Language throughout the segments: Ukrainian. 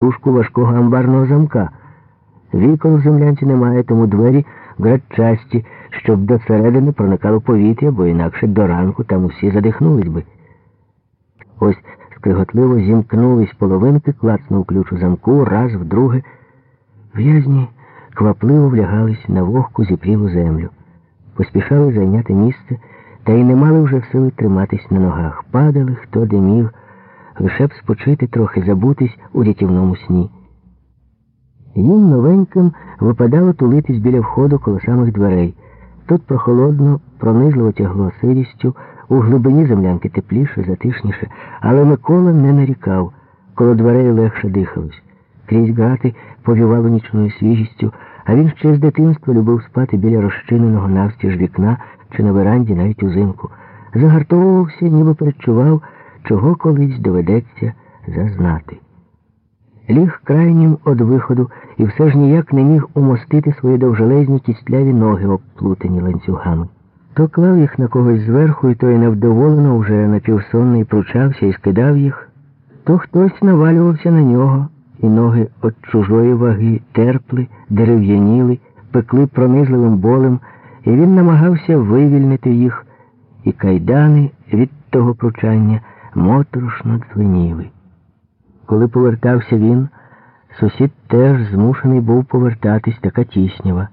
тушку важкого амбарного замка. Вікон в землянці немає, тому двері градчасті, щоб до середини проникало повітря, бо інакше до ранку там усі задихнулись би. Ось скриготливо зімкнулись половинки, клацнув ключ у замку, раз, вдруге. В'язні квапливо влягались на вогку зіпрілу землю. Поспішали зайняти місце, та й не мали вже сили триматись на ногах. Падали, хто де міг, лише б спочити трохи, забутись у рятівному сні. Їм новеньким випадало тулитись біля входу коло самих дверей. Тут прохолодно, пронизливо тягло сирістю, у глибині землянки тепліше, затишніше, але Микола не нарікав, коло дверей легше дихалось. Крізь грати повівало нічною свіжістю, а він ще з дитинства любив спати біля розчиненого навстіж вікна чи на веранді навіть узимку. Загартовувався, ніби передчував, чого колись доведеться зазнати. Ліг крайнім од виходу і все ж ніяк не міг умостити свої довжелезні кістляві ноги, обплутані ланцюгами. То клав їх на когось зверху, і той невдоволено вже напівсонний пручався і скидав їх, то хтось навалювався на нього, і ноги від чужої ваги терпли, дерев'яніли, пекли пронизливим болем, і він намагався вивільнити їх, і кайдани від того пручання моторошно дзвеніли. Коли повертався він, сусід теж змушений був повертатись така тіснява.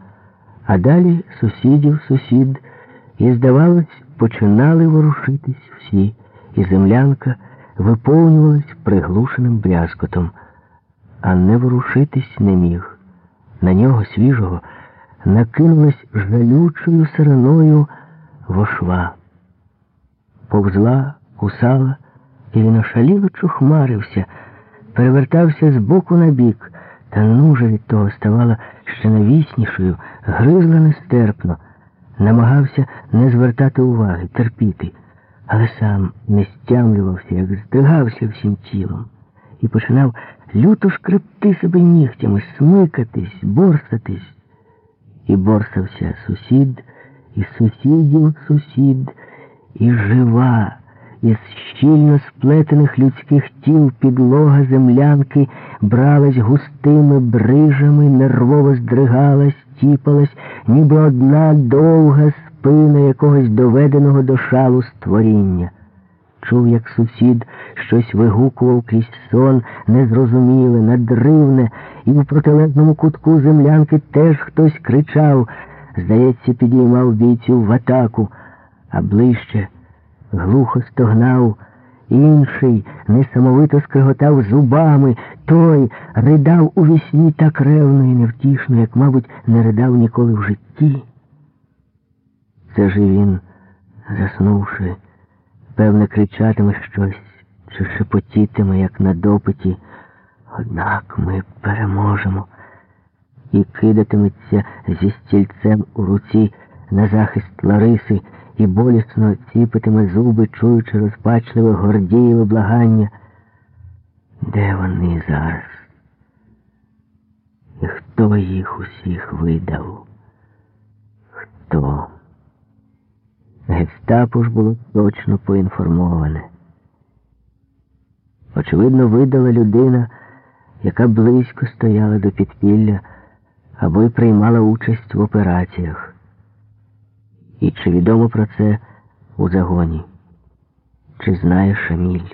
А далі сусідів сусід, і, здавалось, починали ворушитись всі, і землянка виповнювалась приглушеним брязкотом, а не ворушитись не міг. На нього свіжого накинулась жалючою сираною вошва. Повзла, кусала, і він ошаліло чухмарився перевертався з боку на бік, та нужа від того ставала ще навіснішою, гризла нестерпно, намагався не звертати уваги, терпіти, але сам не стямлювався, як здригався всім тілом, і починав люто шкребти себе нігтями, смикатись, борсатись. І борсався сусід, і сусідів сусід, і жива. Із щільно сплетених людських тіл підлога землянки бралась густими брижами, нервово здригалась, тіпалась, ніби одна довга спина якогось доведеного до шалу створіння. Чув, як сусід щось вигукував крізь сон, незрозуміле, надривне, і в протилежному кутку землянки теж хтось кричав, здається, підіймав бійців в атаку, а ближче глухо стогнав, інший несамовито скриготав зубами, той ридав у вісні так ревно і невтішно, як, мабуть, не ридав ніколи в житті. Це ж і він, заснувши, певне, кричатиме щось чи шепотітиме, як на допиті. Однак ми переможемо і кидатиметься зі стільцем у руці на захист Лариси і болісно ціпитиме зуби, чуючи розпачливе гордієве благання. Де вони зараз? І хто їх усіх видав? Хто? Гестапо ж було точно поінформоване. Очевидно, видала людина, яка близько стояла до підпілля або й приймала участь в операціях. І чи відомо про це у загоні? Чи знає Шаміль?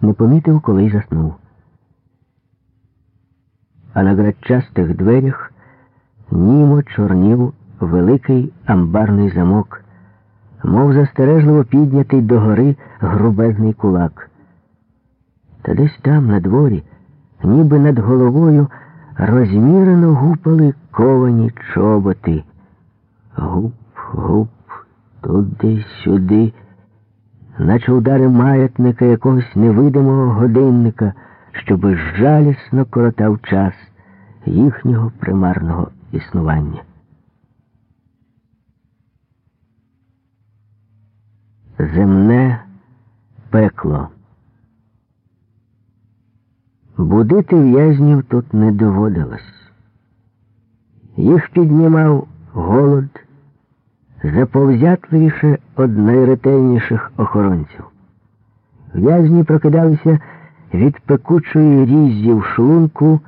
Не помітив, коли й заснув. А на градчастих дверях німо чорнів великий амбарний замок, мов застережливо піднятий догори грубезний кулак. Та десь там, на дворі, ніби над головою, розмірено гупали ковані чоботи. Гуп, гуп, туди, сюди, наче удари маятника якогось невидимого годинника, що безжалісно коротав час їхнього примарного існування. Земне пекло. Будити в'язнів тут не доводилось. Їх піднімав голод заповзятливіше од найретельніших охоронців. В'язні прокидалися від пекучої різі в шлунку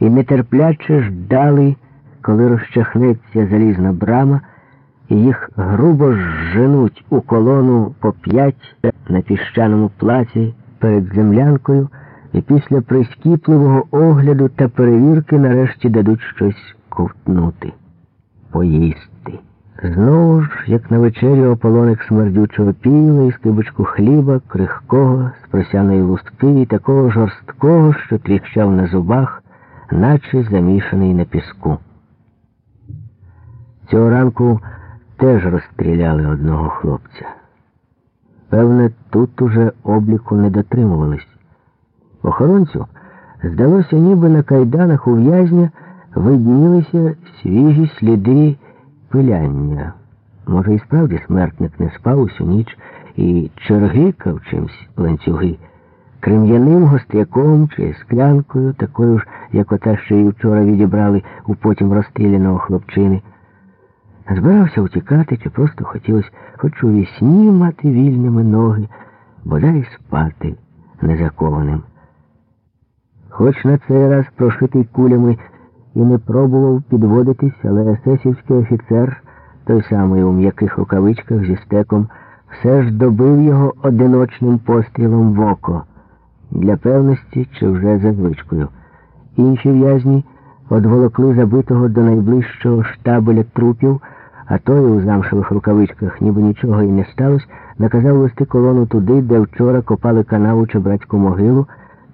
і нетерпляче ждали, коли розчахнеться залізна брама, і їх грубо зженуть у колону по п'ять на піщаному плаці перед землянкою, і після прискіпливого огляду та перевірки нарешті дадуть щось ковтнути, поїсти. Знову ж, як на вечері ополоник смердючого піла і скибочку хліба, крихкого, з просяної лустки і такого жорсткого, що тріщав на зубах, наче замішаний на піску. Цього ранку теж розстріляли одного хлопця. Певне, тут уже обліку не дотримувались. Охоронцю здалося, ніби на кайданах у в'язня виднілися свіжі сліди пиляння. Може, і справді смертник не спав усю ніч і чергикав чимсь ланцюги, крем'яним гостряком чи склянкою, такою ж, як ота, що і вчора відібрали у потім розстріляного хлопчини. Збирався утікати, чи просто хотілося хоч у вісні мати вільними ноги, бодай спати незакованим. Хоч на цей раз прошитий кулями і не пробував підводитись, але есесівський офіцер, той самий у м'яких рукавичках зі стеком, все ж добив його одиночним пострілом в око для певності чи вже за звичкою. Інші в'язні одволокли забитого до найближчого штабеля трупів, а той у замшевих рукавичках, ніби нічого і не сталося, наказав вести колону туди, де вчора копали канаву чи братську могилу,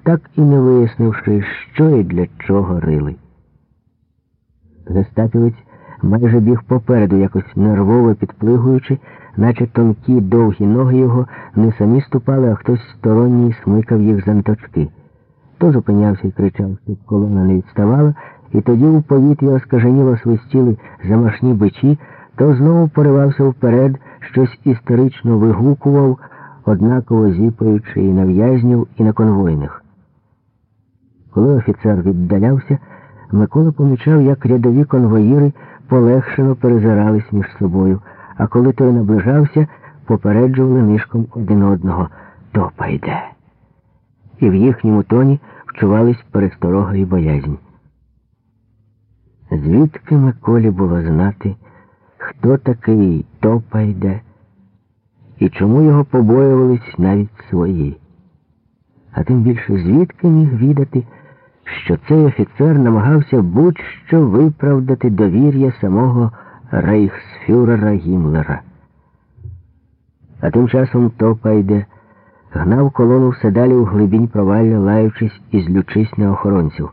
так і не вияснивши, що і для чого рили. Гестапівець майже біг попереду, якось нервово підплигуючи, наче тонкі довгі ноги його не самі ступали, а хтось сторонній смикав їх за анточки. То зупинявся і кричав, щоб колона не відставала, і тоді у повітрі оскаженіло свистіли замашні бичі, то знову поривався вперед, щось історично вигукував, однаково зіпаючи і на в'язнів, і на конвойних. Коли офіцер віддалявся, Микола помічав, як рядові конвоїри полегшено перезирались між собою, а коли той наближався, попереджували нишком один одного Топа йде. І в їхньому тоні вчувались пересторога і боязнь. Звідки Миколі було знати, хто такий топа йде, і чому його побоювались навіть свої? А тим більше звідки міг відати, що цей офіцер намагався будь-що виправдати довір'я самого рейхсфюрера Гімлера. А тим часом Топайде гнав колону все далі у глибінь провалля, лаючись і злючись на охоронців.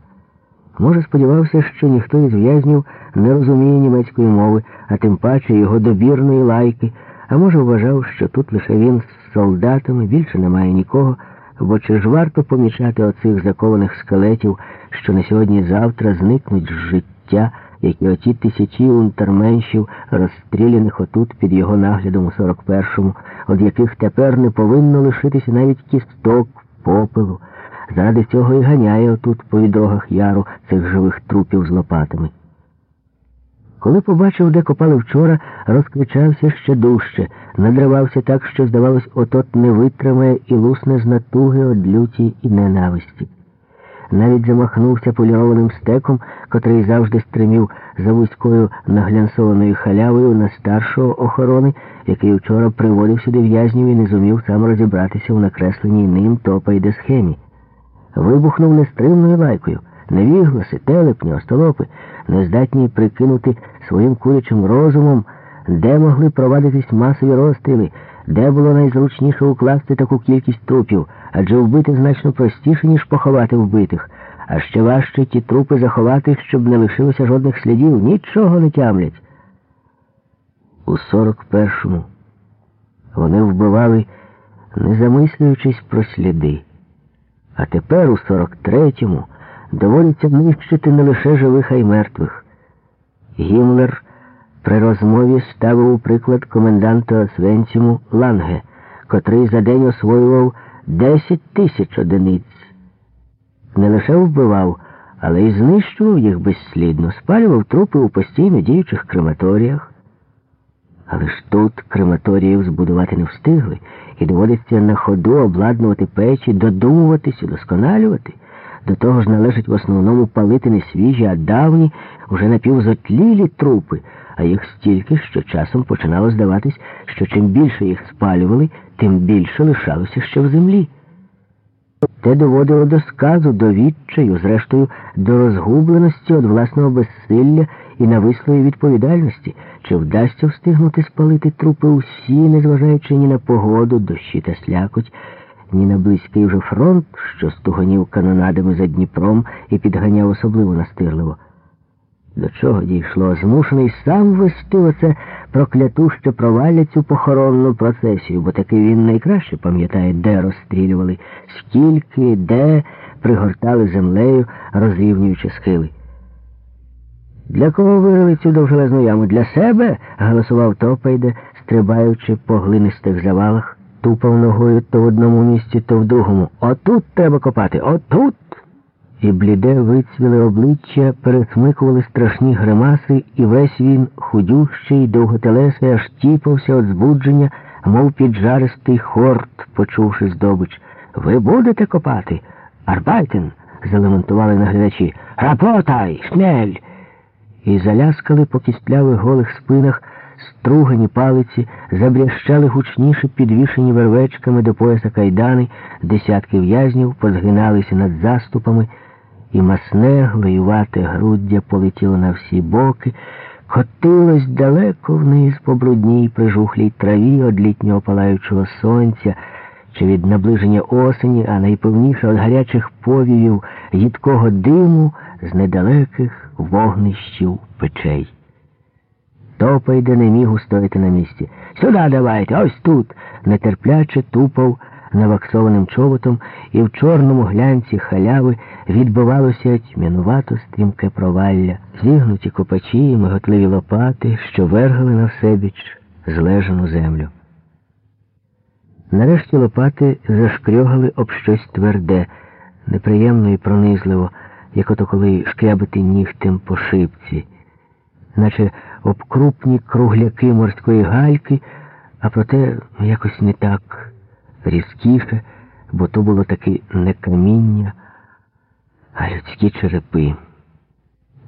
Може, сподівався, що ніхто із в'язнів не розуміє німецької мови, а тим паче його добірної лайки, а може, вважав, що тут лише він з солдатами, більше немає нікого. Бо чи ж варто помічати оцих закованих скелетів, що на сьогодні-завтра зникнуть з життя, як і оті тисячі унтерменшів, розстріляних отут під його наглядом у 41-му, від яких тепер не повинно лишитися навіть кісток, попелу. Заради цього і ганяє отут по відрогах яру цих живих трупів з лопатами. Коли побачив, де копали вчора, розкричався ще дужче, надривався так, що, здавалось, отот не витримає і лусне з натуги од люті і ненависті. Навіть замахнувся полірованим стеком, котрий завжди стримів за вузькою наглянсованою халявою на старшого охорони, який вчора приводив сюди в'язнів і не зумів сам розібратися у накресленій ним топа йде схемі. Вибухнув нестримною лайкою. Невігласи, телепні, остолопи, нездатні прикинути своїм курячим розумом, де могли провадитись масові розстріли, де було найзручніше укласти таку кількість трупів, адже вбити значно простіше, ніж поховати вбитих, а ще важче ті трупи заховати, щоб не лишилося жодних слідів, нічого не тямлять. У 41-му вони вбивали, не замислюючись про сліди. А тепер, у 43-му, доводиться нищити не лише живих, а й мертвих. Гімлер при розмові ставив у приклад коменданта Освенціму Ланге, котрий за день освоював 10 тисяч одиниць. Не лише вбивав, але й знищував їх безслідно, спалював трупи у постійно діючих крематоріях. Але ж тут крематоріїв збудувати не встигли, і доводиться на ходу обладнувати печі, додумуватись, удосконалювати. До того ж належить в основному палити не свіжі, а давні, уже напівзотлілі трупи, а їх стільки, що часом починало здаватись, що чим більше їх спалювали, тим більше лишалося ще в землі. Те доводило до сказу, до відчаю, зрештою, до розгубленості від власного безсилля і навислої відповідальності, чи вдасться встигнути спалити трупи усі, незважаючи ні на погоду, дощі та слякоть, ні на близький вже фронт, що стугонів канонадами за Дніпром і підганяв особливо настирливо. До чого дійшло? Змушений сам вести оце проклятуще провалля цю похоронну процесію, бо таки він найкраще пам'ятає, де розстрілювали, скільки, де пригортали землею, розрівнюючи схили. Для кого вирили цю довжелезну яму? Для себе? голосував Топайде, стрибаючи по глинистих завалах, тупав ногою то в одному місці, то в другому. Отут треба копати, отут і бліде вицвіле обличчя пересмикували страшні гримаси, і весь він, худющий, довготелесий, аж тіпався від збудження, мов піджаристий хорт, почувши здобич. Ви будете копати? Arbeiten, залементували наглядачі. Рапотай, schnell! І заляскали по кістлявих голих спинах стругані палиці, забряжчали гучніше підвішені вервечками до пояса кайдани, десятки в'язнів позгиналися над заступами і масне, глеювате груддя полетіло на всі боки, котилось далеко вниз по брудній пожухлій траві од літнього палаючого сонця, чи від наближення осені, а найпевніше від гарячих повівів їдкого диму з недалеких вогнищів печей. Топайде не міг устояти на місці. Сюди давайте, ось тут, нетерпляче тупав наваксованим чоботом, і в чорному глянці халяви відбивалося тьмянувато стрімке провалля, зігнуті копачі і миготливі лопати, що вергали на всебіч злежану землю. Нарешті лопати зашкрьогали об щось тверде, неприємно і пронизливо, як ото коли шкрябити нігтем по шипці, наче об крупні кругляки морської гальки, а проте якось не так різкіше, бо то було таки не каміння, а людські черепи.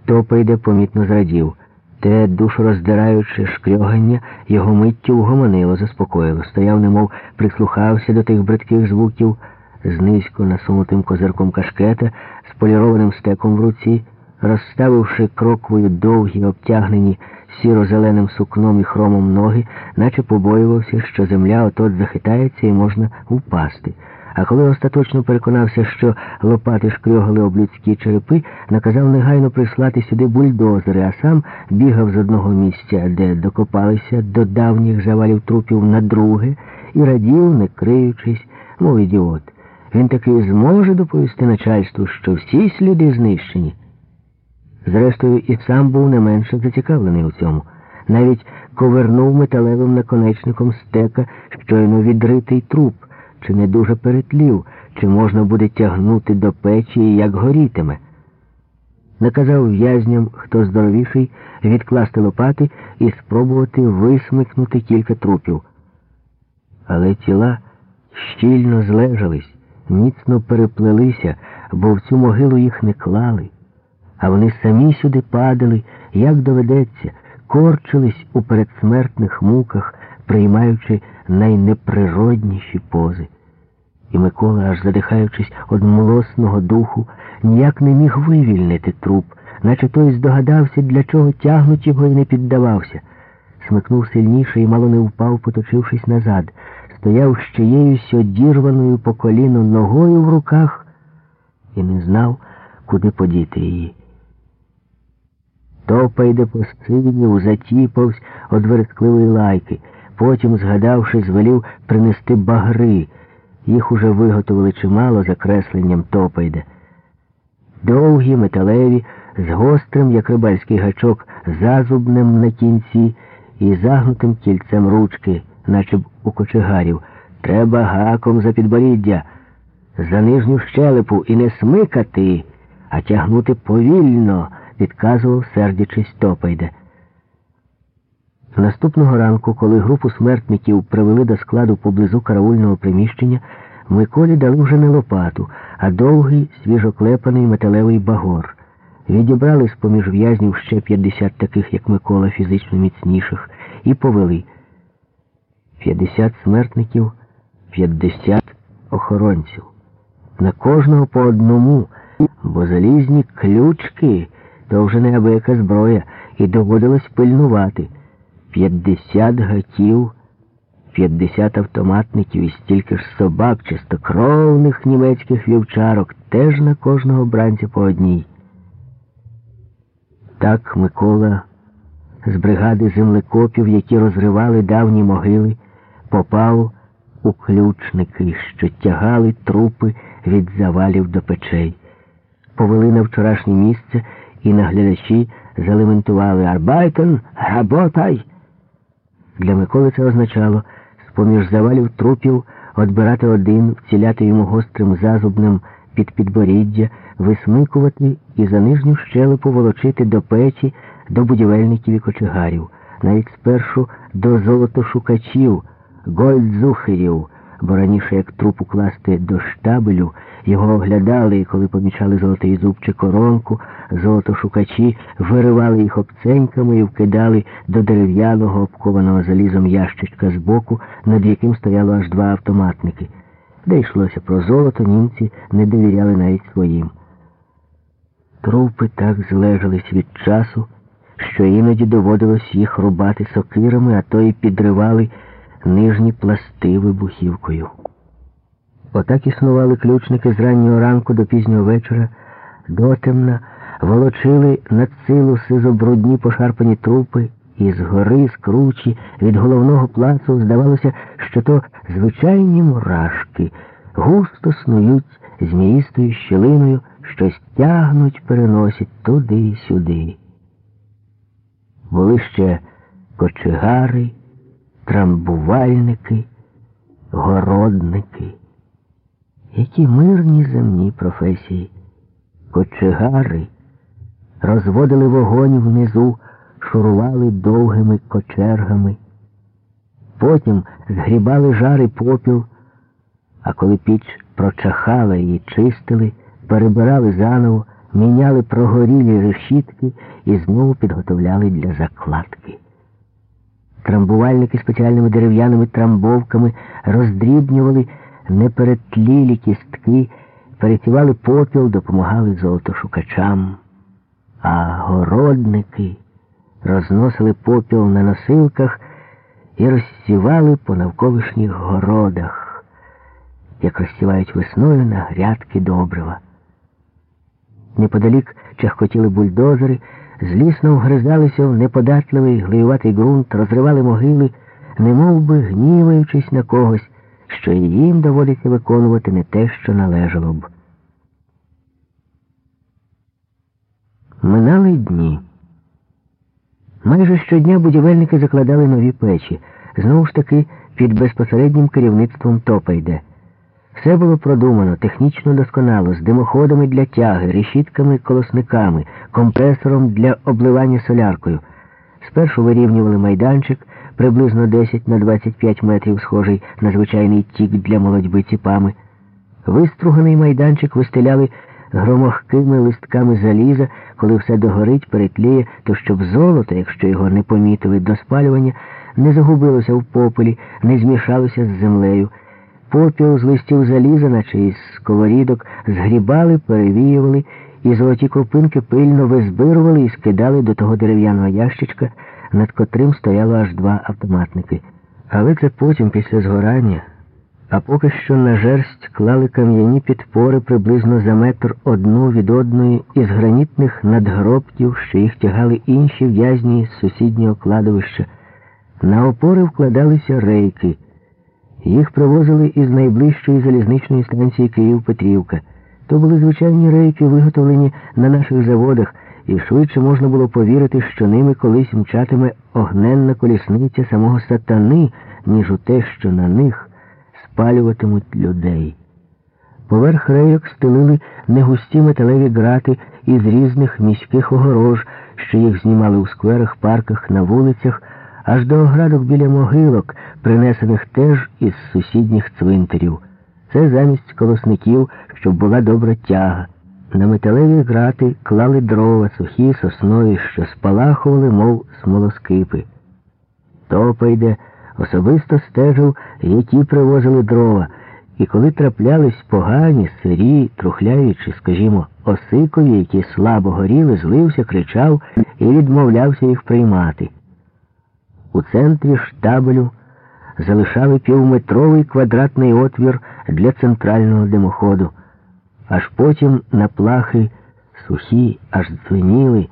Топайде помітно зрадів. Те душороздираюче шкрьогання його миттю вгомонило, заспокоїло. Стояв, немов прислухався до тих бридких звуків, з низько насунутим козирком кашкета, з полірованим стеком в руці, розставивши кроквою довгі, обтягнені сіро-зеленим сукном і хромом ноги, наче побоювався, що земля отот захитається і можна впасти. А коли остаточно переконався, що лопати шкрьогали об людські черепи, наказав негайно прислати сюди бульдозери, а сам бігав з одного місця, де докопалися до давніх завалів трупів на друге, і радів, не криючись, мов ідіот. Він таки зможе доповісти начальству, що всі сліди знищені. Зрештою, і сам був не менше зацікавлений у цьому. Навіть ковернув металевим наконечником стека щойно відритий труп, чи не дуже перетлів, чи можна буде тягнути до печі і як горітиме. Наказав в'язням, хто здоровіший, відкласти лопати і спробувати висмикнути кілька трупів. Але тіла щільно злежались, міцно переплелися, бо в цю могилу їх не клали а вони самі сюди падали, як доведеться, корчились у передсмертних муках, приймаючи найнеприродніші пози. І Микола, аж задихаючись од млосного духу, ніяк не міг вивільнити труп, наче той здогадався, для чого тягнуть його і не піддавався. Смикнув сильніше і мало не впав, поточившись назад, стояв з чиєюсь одірваною по коліну ногою в руках і не знав, куди подіти її. Топайде по сцинів, затіпавсь од верескливої лайки. Потім, згадавши, звелів принести багри. Їх уже виготовили чимало за кресленням Топайде. Довгі, металеві, з гострим, як рибальський гачок, зазубним на кінці і загнутим кільцем ручки, наче б у кочегарів. Треба гаком за підборіддя, за нижню щелепу і не смикати, а тягнути повільно відказував, сердячись, Топайде. Наступного ранку, коли групу смертників привели до складу поблизу караульного приміщення, Миколі дали вже не лопату, а довгий свіжоклепаний металевий багор. Відібрали з поміж в'язнів ще 50 таких, як Микола, фізично міцніших, і повели. 50 смертників, 50 охоронців. На кожного по одному, бо залізні ключки то вже не абияка зброя, і доводилось пильнувати. 50 гатів, 50 автоматників і стільки ж собак, чистокровних німецьких вівчарок, теж на кожного бранця по одній. Так Микола з бригади землекопів, які розривали давні могили, попав у ключники, що тягали трупи від завалів до печей. Повели на вчорашнє місце і наглядачі залементували Arbeiten, работай! Для Миколи це означало з-поміж завалів трупів одбирати один, вціляти йому гострим зазубнем під підборіддя, висмикувати і за нижню щелепу волочити до печі, до будівельників і кочегарів, навіть спершу до золотошукачів, гольдзухерів, бо раніше, як труп укласти до штабелю, його оглядали, і коли помічали золотий зуб чи коронку, золотошукачі виривали їх обценьками і вкидали до дерев'яного, обкованого залізом ящичка збоку, над яким стояло аж два автоматники. Де йшлося про золото, німці не довіряли навіть своїм. Трупи так злежались від часу, що іноді доводилось їх рубати сокирами, а то й підривали нижні пласти вибухівкою. Отак існували ключники з раннього ранку до пізнього вечора, дотемна, волочили над силу сизобрудні пошарпані трупи, і з гори, з кручі, від головного плацу здавалося, що то звичайні мурашки густо снують зміїстою щелиною, щось тягнуть, переносять туди й сюди. Були ще кочегари, трамбувальники, городники. Які мирні земні професії, кочегари розводили вогонь внизу, шурували довгими кочергами, потім згрібали жари попіл, а коли піч прочахала і чистили, перебирали заново, міняли прогорілі решітки і знову підготовляли для закладки. Трамбувальники спеціальними дерев'яними трамбовками роздрібнювали неперетлілі кістки, перетівали попіл, допомагали золотошукачам, а городники розносили попіл на носилках і розсівали по навколишніх городах, як розсівають весною на грядки добрива. Неподалік чахкотіли бульдозери, злісно вгризалися в неподатливий глиюватий ґрунт, розривали могили, немов би гніваючись на когось, що і їм доводиться виконувати не те, що належало б. Минали дні. Майже щодня будівельники закладали нові печі, знову ж таки під безпосереднім керівництвом Топайде. Все було продумано, технічно досконало, з димоходами для тяги, решітками, колосниками, компресором для обливання соляркою. Спершу вирівнювали майданчик приблизно 10 на 25 метрів, схожий на звичайний тік для молодьби ціпами. Виструганий майданчик вистеляли громохкими листками заліза, коли все догорить, перетліє, то щоб золото, якщо його не помітили до спалювання, не загубилося в попелі, не змішалося з землею. Попіл з листів заліза, наче із сковорідок, згрібали, перевіювали, і золоті крупинки пильно визбирували і скидали до того дерев'яного ящичка, над котрим стояло аж два автоматники. Але це потім, після згорання, а поки що на жерсть клали кам'яні підпори приблизно за метр одну від одної із гранітних надгробків, що їх тягали інші в'язні з сусіднього кладовища. На опори вкладалися рейки. Їх привозили із найближчої залізничної станції Київ-Петрівка. То були звичайні рейки, виготовлені на наших заводах, і швидше можна було повірити, що ними колись мчатиме огненна колісниця самого сатани, ніж у те, що на них спалюватимуть людей. Поверх рейок стелили негусті металеві грати із різних міських огорож, що їх знімали у скверах, парках, на вулицях, аж до оградок біля могилок, принесених теж із сусідніх цвинтарів. Це замість колосників, щоб була добра тяга. На металеві грати клали дрова, сухі соснові, що спалахували, мов смолоскипи. Топайде особисто стежив, які привозили дрова, і коли траплялись погані, сирі, трухляві чи, скажімо, осикові, які слабо горіли, злився, кричав і відмовлявся їх приймати. У центрі штабелю залишали півметровий квадратний отвір для центрального димоходу, аж потім на плахи сухі, аж дзвеніли,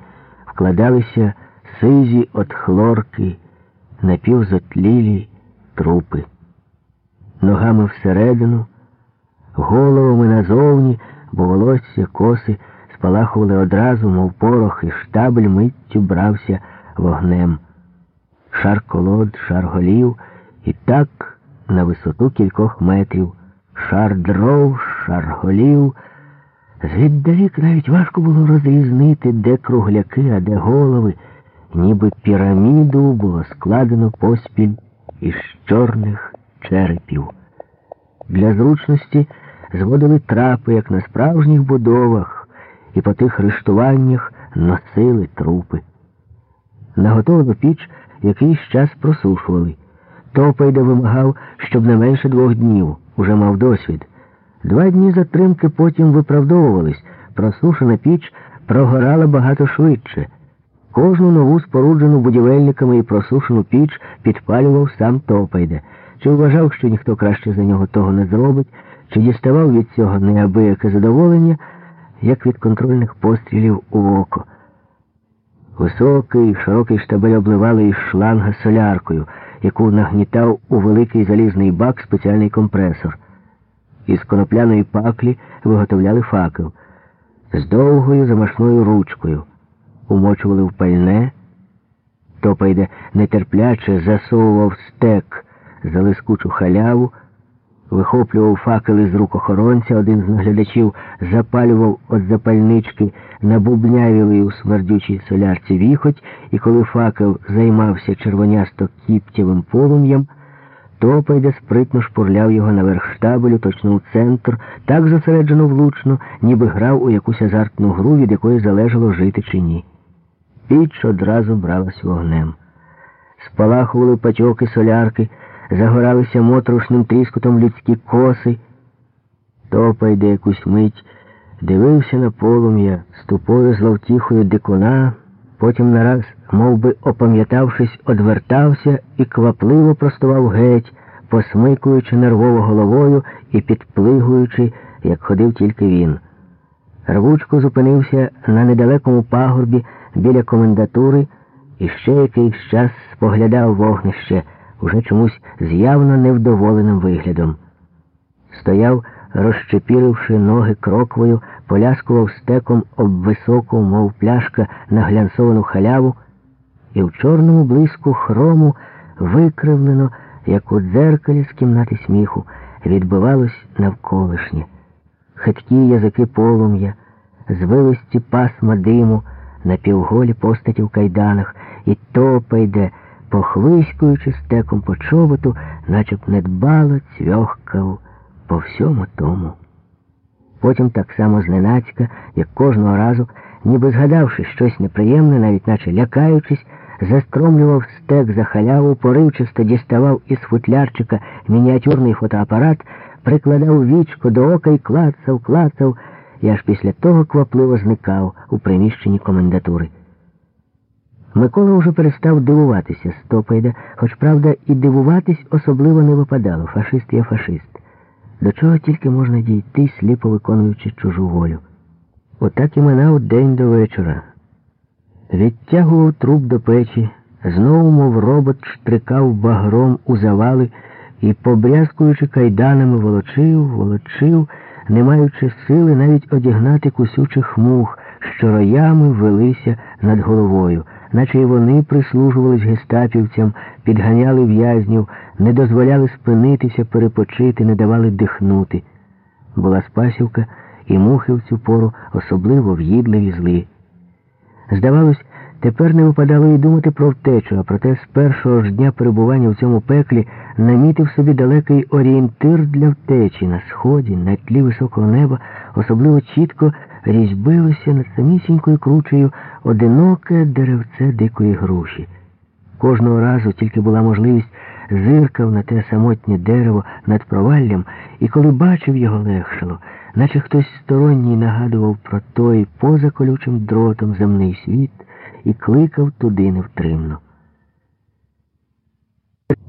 вкладалися сизі от хлорки, напівзотлілі трупи. Ногами всередину, головами назовні, бо волосся, коси спалахували одразу, мов порох, і штабель миттю брався вогнем. Шар колод, шар голів, і так на висоту кількох метрів, шар дров, шар голів. Звіддалік навіть важко було розрізнити, де кругляки, а де голови, ніби піраміду було складено поспіль із чорних черепів. Для зручності зводили трапи, як на справжніх будовах, і по тих рештуваннях носили трупи. Наготовлену піч якийсь час просушували. Топайда вимагав, щоб не менше двох днів, уже мав досвід. Два дні затримки потім виправдовувались, просушена піч прогорала багато швидше. Кожну нову споруджену будівельниками і просушену піч підпалював сам Топайде. Чи вважав, що ніхто краще за нього того не зробить, чи діставав від цього неабияке задоволення, як від контрольних пострілів у око. Високий, широкий штабель обливали із шланга соляркою, яку нагнітав у великий залізний бак спеціальний компресор. Із конопляної паклі виготовляли факел. З довгою замашною ручкою, умочували в пальне, топайде нетерпляче засовував стек за лискучу халяву, вихоплював факели з рук охоронця, один з наглядачів запалював від запальнички на бубнявілий у смердючій солярці віхоть, і коли факел займався червонясто кіптєвим полум'ям, Топайде спритно шпурляв його наверх штабелю, точно у центр, так зосереджено влучно, ніби грав у якусь азартну гру, від якої залежало жити чи ні. Піч одразу бралась вогнем. Спалахували патьоки солярки, загоралися моторошним тріскотом людські коси. Топайде якусь мить, дивився на полум'я з тупою зловтіхою дикуна, потім нараз, мов би опам'ятавшись, одвертався і квапливо простував геть, посмикуючи нервово головою і підплигуючи, як ходив тільки він. Рвучко зупинився на недалекому пагорбі біля комендатури і ще якийсь час споглядав вогнище, уже чомусь з явно невдоволеним виглядом. Стояв, розчепіривши ноги кроквою, поляскував стеком об високу, мов пляшка, наглянсовану халяву, і в чорному блиску хрому викривлено, як у дзеркалі з кімнати сміху, відбивалось навколишнє. Хиткі язики полум'я, звилисті пасма диму, напівголі постаті в кайданах, і топайде, похвиськуючи стеком по чоботу, наче б недбало цвьохкав по всьому тому. Потім так само зненацька, як кожного разу, ніби згадавши щось неприємне, навіть наче лякаючись, застромлював стек за халяву, поривчисто діставав із футлярчика мініатюрний фотоапарат, прикладав вічко до ока і клацав, клацав, і аж після того квапливо зникав у приміщенні комендатури. Микола вже перестав дивуватися Стопайда, хоч, правда, і дивуватись особливо не випадало. Фашист є фашист. До чого тільки можна дійти, сліпо виконуючи чужу волю. Отак і минав день до вечора. Відтягував труп до печі, знову, мов робот, штрикав багром у завали і, побрязкуючи кайданами, волочив, волочив, не маючи сили навіть одігнати кусючих мух, що роями велися над головою, наче й вони прислужувались гестапівцям, підганяли в'язнів, не дозволяли спинитися, перепочити, не давали дихнути. Була спасівка, і мухи в цю пору особливо в'їдливі зли. Здавалось, Тепер не випадало і думати про втечу, а проте з першого ж дня перебування в цьому пеклі намітив собі далекий орієнтир для втечі на сході, на тлі високого неба, особливо чітко різьбилося над самісінькою кручею одиноке деревце дикої груші. Кожного разу тільки була можливість зиркав на те самотнє дерево над проваллям, і коли бачив його легшало, наче хтось сторонній нагадував про той поза колючим дротом земний світ і кликав туди невтримно.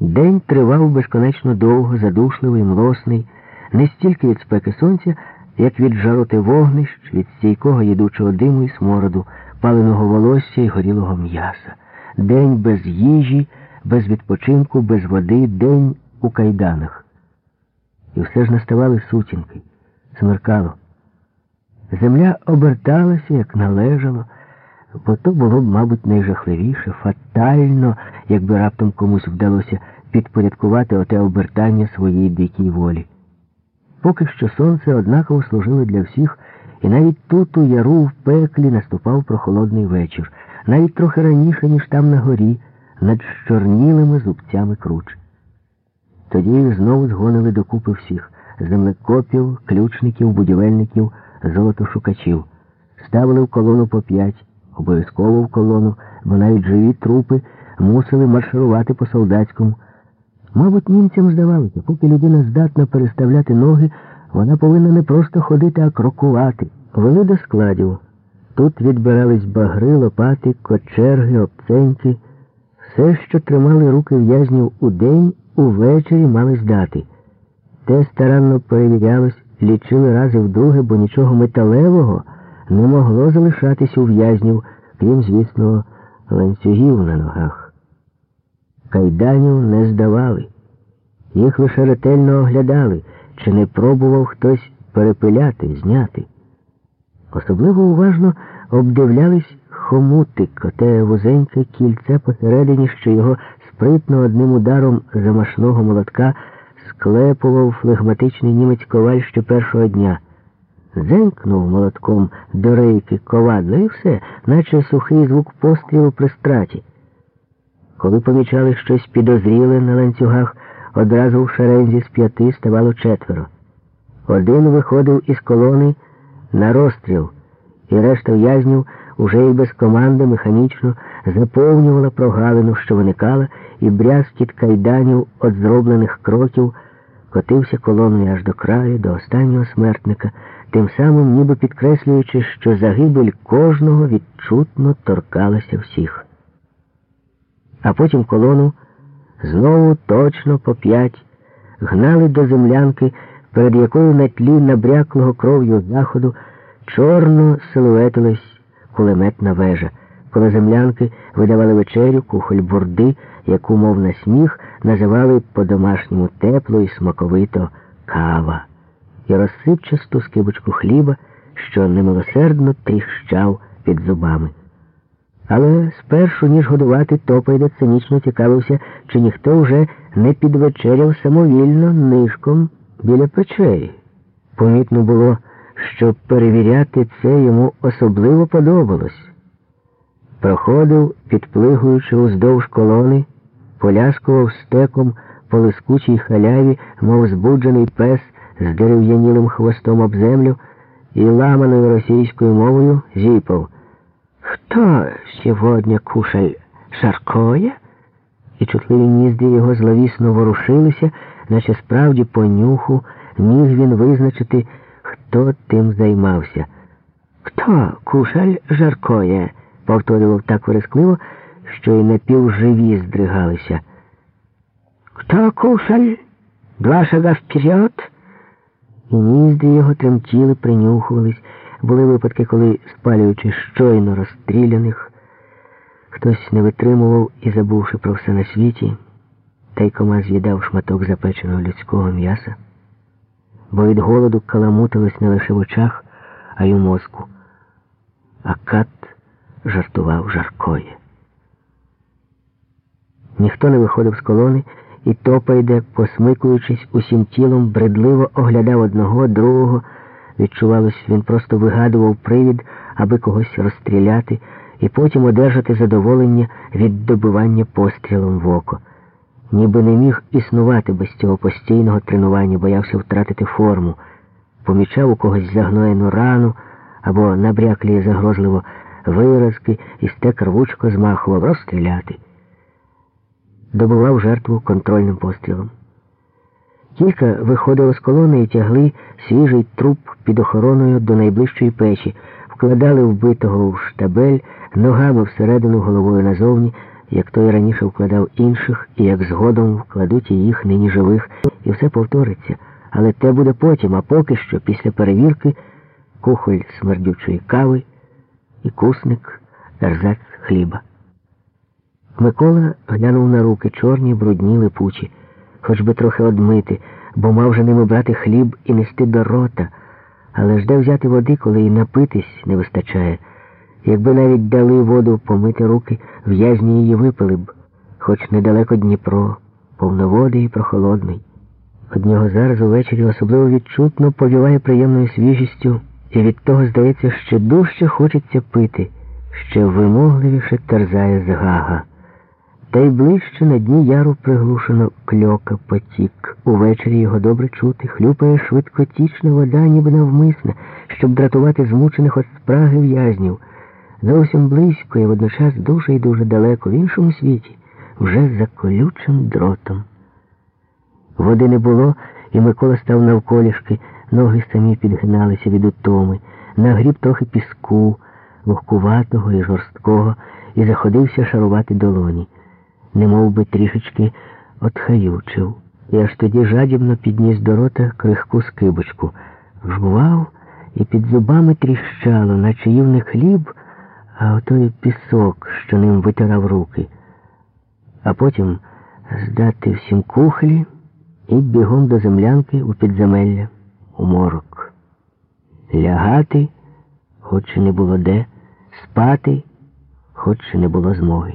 День тривав безконечно довго, задушливий, млосний, не стільки від спеки сонця, як від жароти вогнищ, від стійкого їдучого диму і смороду, паленого волосся і горілого м'яса. День без їжі, без відпочинку, без води, день у кайданах. І все ж наставали сутінки, смеркало. Земля оберталася, як належало, бо то було б, мабуть, найжахливіше, фатально, якби раптом комусь вдалося підпорядкувати оте обертання своїй дикій волі. Поки що сонце однаково служило для всіх, і навіть тут у яру в пеклі наступав прохолодний вечір, навіть трохи раніше, ніж там на горі, над щорнілими зубцями круч. Тоді знову згонили докупи всіх землекопів, ключників, будівельників, золотошукачів. Ставили в колону по п'ять, обов'язково в колону, бо навіть живі трупи мусили марширувати по солдатському. Мабуть, німцям здавалося, поки людина здатна переставляти ноги, вона повинна не просто ходити, а крокувати. Вели до складів. Тут відбирались багри, лопати, кочерги, обценьки. Все, що тримали руки в'язнів у день, увечері мали здати. Те старанно перевірялось, лічили рази вдруге, бо нічого металевого не могло залишатись у в'язнів, крім, звісно, ланцюгів на ногах. Кайданів не здавали. Їх лише ретельно оглядали, чи не пробував хтось перепиляти, зняти. Особливо уважно обдивлялись хомутик, оте вузеньке кільце посередині, що його спритно одним ударом замашного молотка склепував флегматичний німець коваль ще першого дня. Зенькнув молотком до рейки ковадла і все, наче сухий звук пострілу при страті. Коли помічали щось підозріле на ланцюгах, одразу в шерензі з п'яти ставало четверо. Один виходив із колони на розстріл, і решта в'язнів уже і без команди механічно заповнювала прогалину, що виникала, і брязкіт кайданів від зроблених кроків котився колоною аж до краю, до останнього смертника, тим самим ніби підкреслюючи, що загибель кожного відчутно торкалася всіх. А потім колону знову точно по п'ять гнали до землянки, перед якою на тлі набряклого кров'ю заходу чорно силуетилась кулеметна вежа. Коли землянки видавали вечерю, кухоль бурди, яку, мов на сміх, називали по-домашньому тепло і смаковито кава, і розсипчасту скибочку хліба, що немилосердно тріщав під зубами. Але спершу, ніж годувати, Топайда цинічно цікавився, чи ніхто вже не підвечеряв самовільно нишком біля печей. Помітно було, що перевіряти це йому особливо подобалось. Проходив, підплигуючи уздовж колони, поляскував стеком по лискучій халяві, мов збуджений пес з дерев'янілим хвостом об землю і ламаною російською мовою зіпав. Хто сьогодні кушай шаркоє? І чутливі ніздрі його зловісно ворушилися, наче справді по нюху міг він визначити, хто тим займався. Хто кушаль жаркоє? повторював так верескливо, що й напівживі здригалися. Хто кушаль? Два шага вперед? І ніздрі його тремтіли, принюхувались. Були випадки, коли, спалюючи щойно розстріляних, хтось не витримував і, забувши про все на світі, тайкома з'їдав шматок запеченого людського м'яса, бо від голоду каламутилось не лише в очах, а й у мозку. А кат жартував жаркоє. Ніхто не виходив з колони, і топайде, посмикуючись усім тілом, бредливо оглядав одного, другого. Відчувалось, він просто вигадував привід, аби когось розстріляти, і потім одержати задоволення від добивання пострілом в око. Ніби не міг існувати без цього постійного тренування, боявся втратити форму, помічав у когось загноєну рану або набряклі загрозливо виразки і стек рвучко змахував розстріляти. Добував жертву контрольним пострілом. Кілька виходило з колони і тягли свіжий труп під охороною до найближчої печі, вкладали вбитого в штабель ногами всередину головою назовні, як той раніше вкладав інших, і як згодом вкладуть і їх нині живих, і все повториться. Але те буде потім, а поки що, після перевірки, кухоль смердючої кави і кусник ерзац хліба. Микола глянув на руки, чорні, брудні, липучі, хоч би трохи одмити, бо мав же ними брати хліб і нести до рота, але ж де взяти води, коли і напитись не вистачає. Якби навіть дали воду помити руки, в'язні її випили б, хоч недалеко Дніпро, повноводий і прохолодний. Од нього зараз увечері особливо відчутно повіває приємною свіжістю, і від того, здається, ще дужче хочеться пити, ще вимогливіше терзає згага. Та й ближче на дні яру приглушено кльока потік. Увечері його добре чути, хлюпає швидкотічна вода, ніби навмисне, щоб дратувати змучених від спраги в'язнів. Зовсім близько і водночас дуже і дуже далеко, в іншому світі, вже за колючим дротом. Води не було, і Микола став навколішки, ноги самі підгиналися від утоми, нагріб трохи піску, вогкуватого і жорсткого, і заходився шарувати долоні, немов би трішечки отхаючив. І аж тоді жадібно підніс до рота крихку скибочку, жував і під зубами тріщало, наче їв не хліб, а отой пісок, що ним витирав руки, а потім здати всім кухлі і бігом до землянки у підземелля, у морок. Лягати, хоч і не було де, спати, хоч і не було змоги.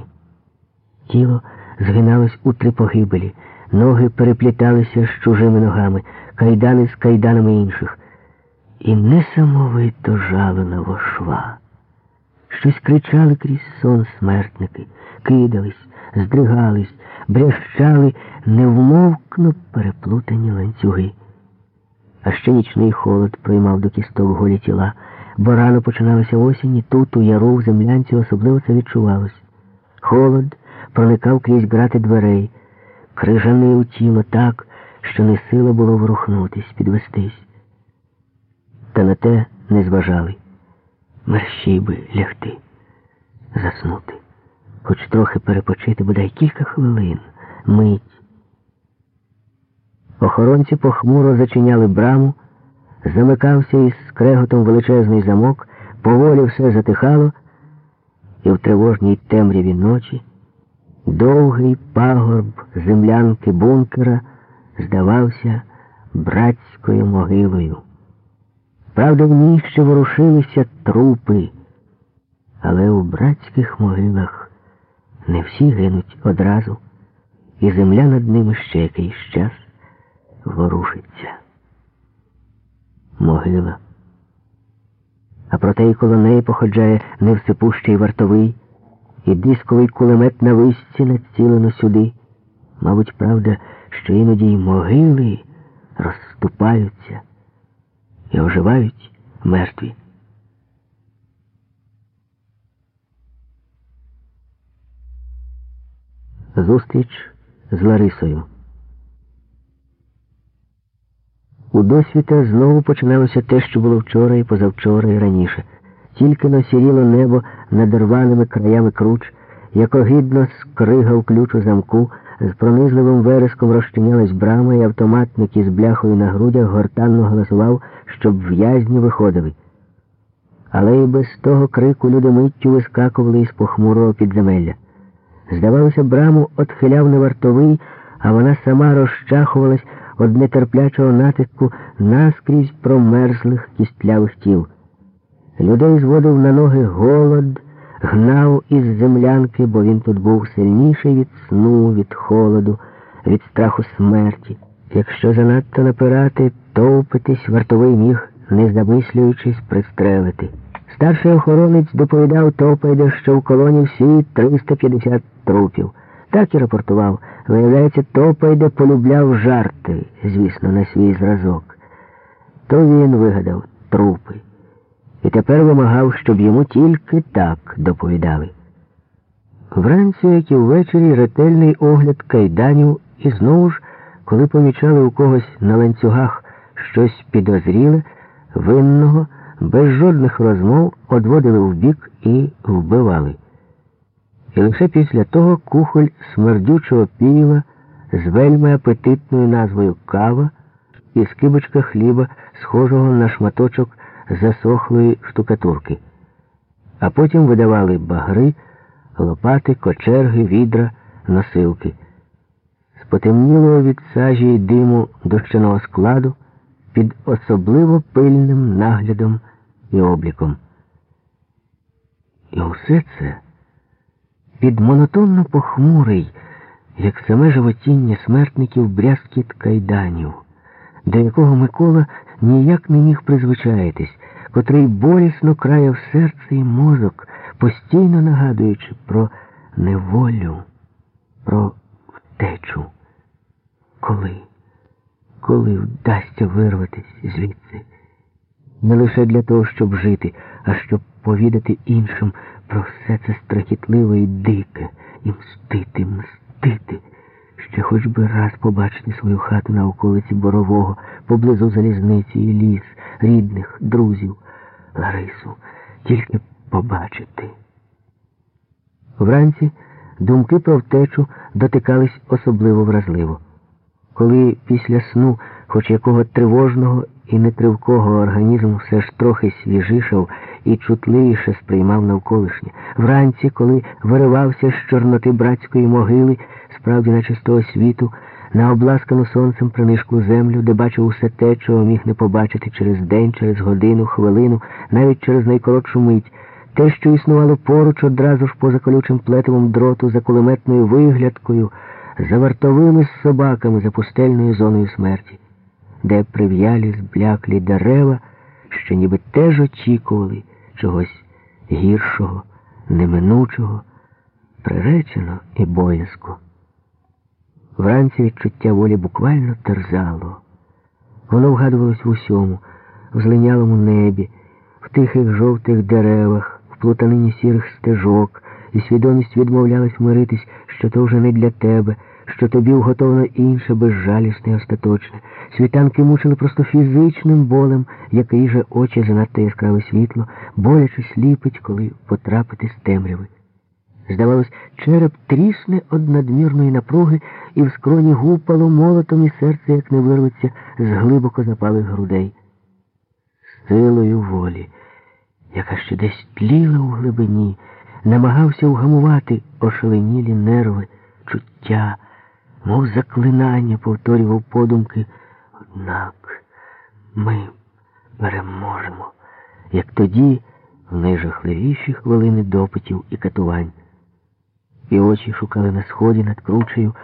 Тіло згиналось у три погибелі, ноги перепліталися з чужими ногами, кайдани з кайданами інших. І несамовито жало вошва. Щось кричали крізь сон смертники, кидались, здригались, брящали невмовкно переплутані ланцюги. А ще нічний холод приймав до кісток голі тіла, бо рано починалася осінь, і тут, у яру, в землянці, особливо це відчувалось. Холод проникав крізь грати дверей, крижанив тіло так, що не сила було ворухнутись, підвестись. Та на те не зважали. Мерщій би лягти, заснути, хоч трохи перепочити, бодай кілька хвилин, мить. Охоронці похмуро зачиняли браму, замикався із скреготом величезний замок, поволі все затихало, і в тривожній темряві ночі довгий пагорб землянки бункера здавався братською могилою. Правда, в ній ще ворушилися трупи, але у братських могилах не всі гинуть одразу, і земля над ними ще якийсь час ворушиться. Могила. А проте і коло неї походжає невсипущий вартовий, і дисковий кулемет на висці націлено сюди. Мабуть, правда, що іноді й могили розступаються і оживають мертві. Зустріч з Ларисою. У досвіта знову починалося те, що було вчора і позавчора і раніше. Тільки насіріло небо над рваними краями круч, як огідно скригав ключ у замку, з пронизливим вереском розчинялась брама, і автоматник із бляхою на грудях гортанно голосував, щоб в'язні виходили. Але і без того крику люди миттю вискакували із похмурого підземелля. Здавалося, браму отхиляв невартовий, а вона сама розчахувалась од нетерплячого натиску наскрізь промерзлих кістлявих тіл. Людей зводив на ноги голод, гнав із землянки, бо він тут був сильніший від сну, від холоду, від страху смерті. Якщо занадто напирати, товпитись, вартовий міг, не замислюючись, пристрелити. Старший охоронець доповідав Топайде, що в колоні всі 350 трупів. Так і рапортував. Виявляється, Топайде полюбляв жарти, звісно, на свій зразок. То він вигадав трупи. І тепер вимагав, щоб йому тільки так доповідали. Вранці, як і ввечері, ретельний огляд кайданів, і знову ж, коли помічали у когось на ланцюгах щось підозріле, винного, без жодних розмов одводили вбік і вбивали. І лише після того кухоль смердючого піва з вельми апетитною назвою кава і скибочка хліба, схожого на шматочок засохлої штукатурки. А потім видавали багри, лопати, кочерги, відра, носилки. З потемнілого від сажі й диму дощаного складу під особливо пильним наглядом і обліком. І усе це під монотонно похмурий, як саме животіння смертників брязкіт кайданів, до якого Микола ніяк не міг призвичаїтись, котрий болісно краяв серце і мозок, постійно нагадуючи про неволю, про втечу. Коли, коли вдасться вирватися звідси? Не лише для того, щоб жити, а щоб повідати іншим про все це страхітливе і дике, і мстити, мстити. Ще хоч би раз побачити свою хату на околиці Борового, поблизу залізниці і ліс, рідних, друзів, Ларису, тільки побачити. Вранці думки про втечу дотикались особливо вразливо. Коли після сну, хоч якого тривожного і нетривкого організм все ж трохи свіжішав і чутливіше сприймав навколишнє. Вранці, коли виривався з чорноти братської могили, справді нечистого світу, на обласкану сонцем принишклу землю, де бачив усе те, чого міг не побачити через день, через годину, хвилину, навіть через найкоротшу мить. Те, що існувало поруч одразу ж поза колючим плетивом дроту, за кулеметною виглядкою, за вартовими з собаками за пустельною зоною смерті, де прив'ялі збляклі дерева, що ніби теж очікували чогось гіршого, неминучого, приречено і боязко. Вранці відчуття волі буквально терзало. Воно вгадувалось в усьому, в злинялому небі, в тихих жовтих деревах, в плутанині сірих стежок, і свідомість відмовлялась миритись, що то вже не для тебе, що тобі вготовано інше, безжалісне і остаточне. Світанки мучили просто фізичним болем, який же очі занадто яскраве світло, боляче сліпить, коли потрапити з темряви. Здавалось, череп трісне од надмірної напруги, і в скроні гупало молотом і серце, як не вирветься, з глибоко запалих грудей. Силою волі, яка ще десь тліла у глибині, намагався вгамувати ошаленілі нерви, чуття, мов заклинання повторював подумки. Однак ми переможемо, як тоді в найжахливіші хвилини допитів і катувань. І очі шукали на сході над кручею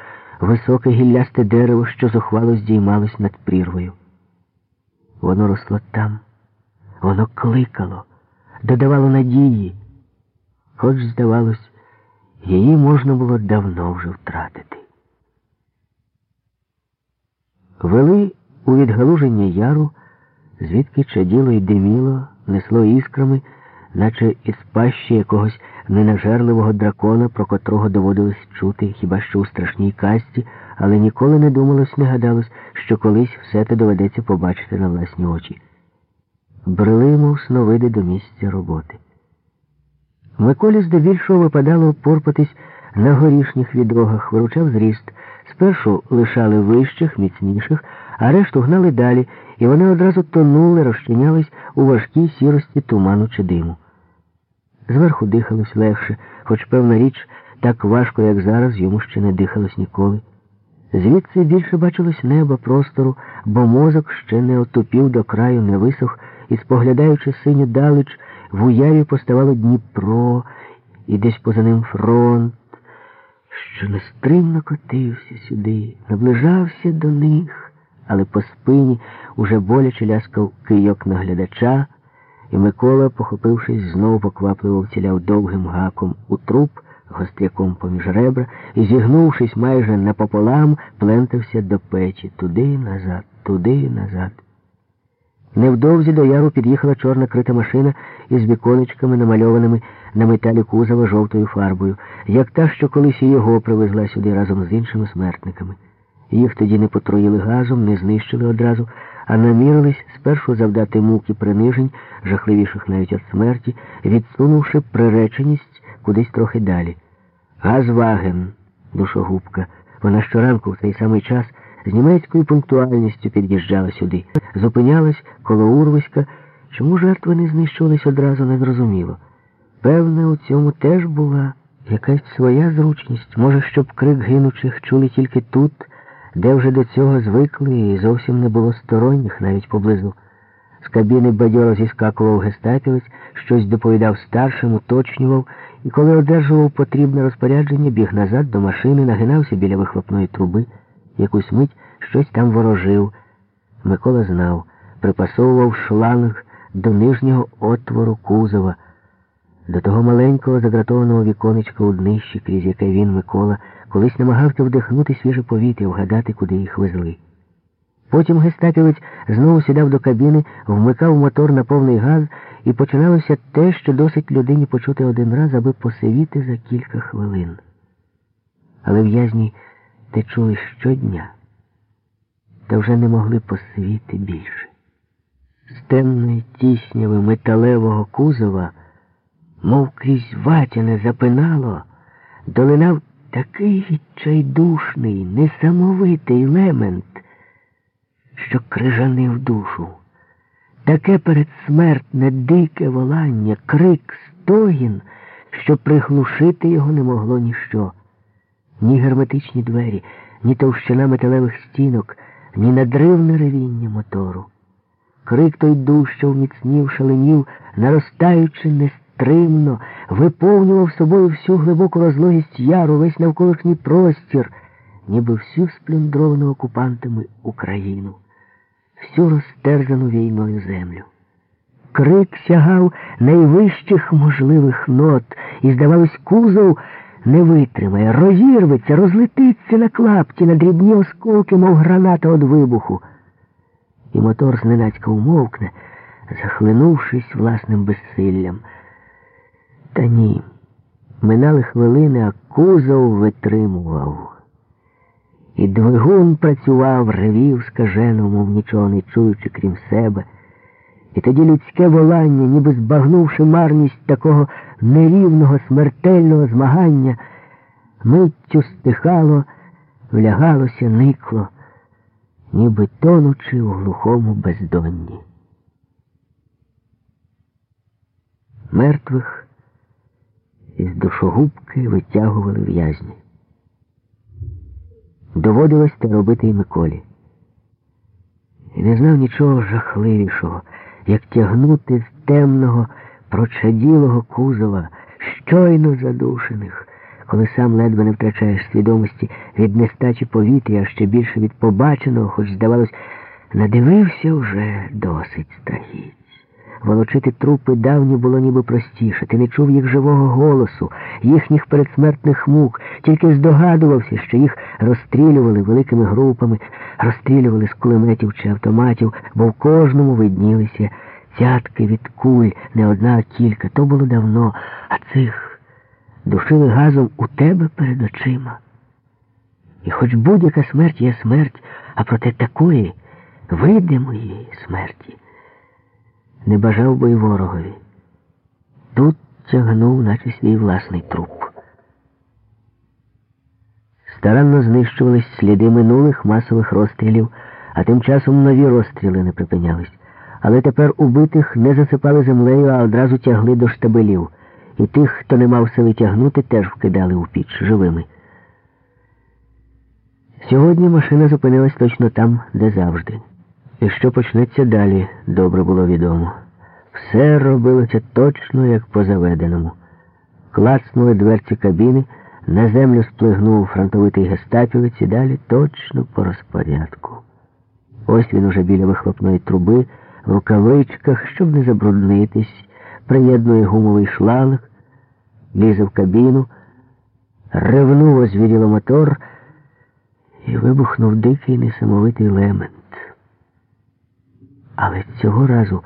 високе гіллясте дерево, що зухвало здіймалось над прірвою. Воно росло там, воно кликало, додавало надії, хоч, здавалось, її можна було давно вже втратити. Вели у відгалуження яру, звідки чаділо й диміло, несло іскрами, наче із пащі якогось ненажерливого дракона, про котрого доводилось чути хіба що у страшній касті, але ніколи не думалось, не гадалось, що колись все те доведеться побачити на власні очі. Брели, мов сновиди до місця роботи. Миколі здебільшого випадало порпатись на горішніх відрогах, виручав зріст. Спершу лишали вищих, міцніших, а решту гнали далі, і вони одразу тонули, розчинялись у важкій сірості туману чи диму. Зверху дихалось легше, хоч, певна річ, так важко, як зараз, йому ще не дихалось ніколи. Звідси більше бачилось неба, простору, бо мозок ще не отупів до краю, не висох, і, споглядаючи синю далеч, в уяві поставало Дніпро, і десь поза ним фронт, що нестримно котився сюди, наближався до них, але по спині уже боляче ляскав кийок наглядача, І Микола, похопившись, знову поквапливо вціляв довгим гаком у труп, гостряком поміж ребра, і, зігнувшись майже напополам, плентався до печі туди назад, туди назад. Невдовзі до яру під'їхала чорна крита машина із віконечками, намальованими на металі кузова жовтою фарбою, як та, що колись і його привезла сюди разом з іншими смертниками. Їх тоді не потроїли газом, не знищили одразу, а намірились спершу завдати муки принижень, жахливіших навіть від смерті, відсунувши приреченість кудись трохи далі. Газваген, душогубка, вона щоранку в цей самий час з німецькою пунктуальністю під'їжджала сюди, зупинялась коло урвиська. Чому жертви не знищувались одразу, не зрозуміло. Певне, у цьому теж була якась своя зручність. Може, щоб крик гинучих чули тільки тут, де вже до цього звикли і зовсім не було сторонніх навіть поблизу. З кабіни бадьоро зіскакував гестапівець, щось доповідав старшим, уточнював, і коли одержував потрібне розпорядження, біг назад до машини, нагинався біля вихлопної труби. Якусь мить щось там ворожив. Микола знав, припасовував шланг до нижнього отвору кузова, до того маленького загратованого віконечка у днищі, крізь яке він, Микола, колись намагався вдихнути свіже повітря, вгадати, куди їх везли. Потім гестапівець знову сідав до кабіни, вмикав мотор на повний газ, і починалося те, що досить людині почути один раз, аби посивіти за кілька хвилин. Але в'язні те чули щодня, та вже не могли посивіти більше. З темної тісняви металевого кузова, мов крізь ватяне запинало, долинав такий відчайдушний, несамовитий лемент, що крижанив душу. Таке передсмертне дике волання, крик, стогін, що приглушити його не могло ніщо. Ні герметичні двері, ні товщина металевих стінок, ні надривне ревіння мотору. Крик той дужче вміцнів, шаленів, наростаючи нестримно, виповнював собою всю глибоку розлогість яру, весь навколишній простір, ніби всю сплюндровану окупантами Україну, всю розтерзану війною землю. Крик сягав найвищих можливих нот, і, здавалось, кузов не витримає, розірветься, розлетиться на клапті, на дрібні осколки, мов граната від вибуху. І мотор зненацька умовкне, захлинувшись власним безсиллям. Та ні, минали хвилини, а кузов витримував. І двигун працював, ревів скажено, мов нічого не чуючи, крім себе. І тоді людське волання, ніби збагнувши марність такого нерівного смертельного змагання, миттю стихало, влягалося, никло, ніби тонучи у глухому бездонні. Мертвих із душогубки витягували в'язні. Доводилось те робити і Миколі. І не знав нічого жахливішого, як тягнути з темного, прочаділого кузова, щойно задушених, коли сам ледве не втрачаєш свідомості від нестачі повітря, а ще більше від побаченого, хоч, здавалось, надивився вже досить страхіць. Волочити трупи давні було ніби простіше. Ти не чув їх живого голосу, їхніх передсмертних мук, тільки здогадувався, що їх розстрілювали великими групами, розстрілювали з кулеметів чи автоматів, бо в кожному виднілися цятки від куль, не одна, а кілька. То було давно, а цих душили газом у тебе перед очима. І хоч будь-яка смерть є смерть, а проте такої видимої смерті не бажав би ворогові. Тут тягнув, наче свій власний труп. Старанно знищувались сліди минулих масових розстрілів, а тим часом нові розстріли не припинялись. Але тепер убитих не засипали землею, а одразу тягли до штабелів. І тих, хто не мав сили тягнути, теж вкидали у піч живими. Сьогодні машина зупинилась точно там, де завжди. І що почнеться далі, добре було відомо. Все робилося точно, як по заведеному. Клацнули дверці кабіни, на землю сплигнув фронтовитий гестапівець і далі точно по розпорядку. Ось він уже біля вихлопної труби в рукавичках, щоб не забруднитись, приєднує гумовий шланг, лізе в кабіну, ревнув озвіріло мотор і вибухнув дикий несамовитий лемент. Але цього разу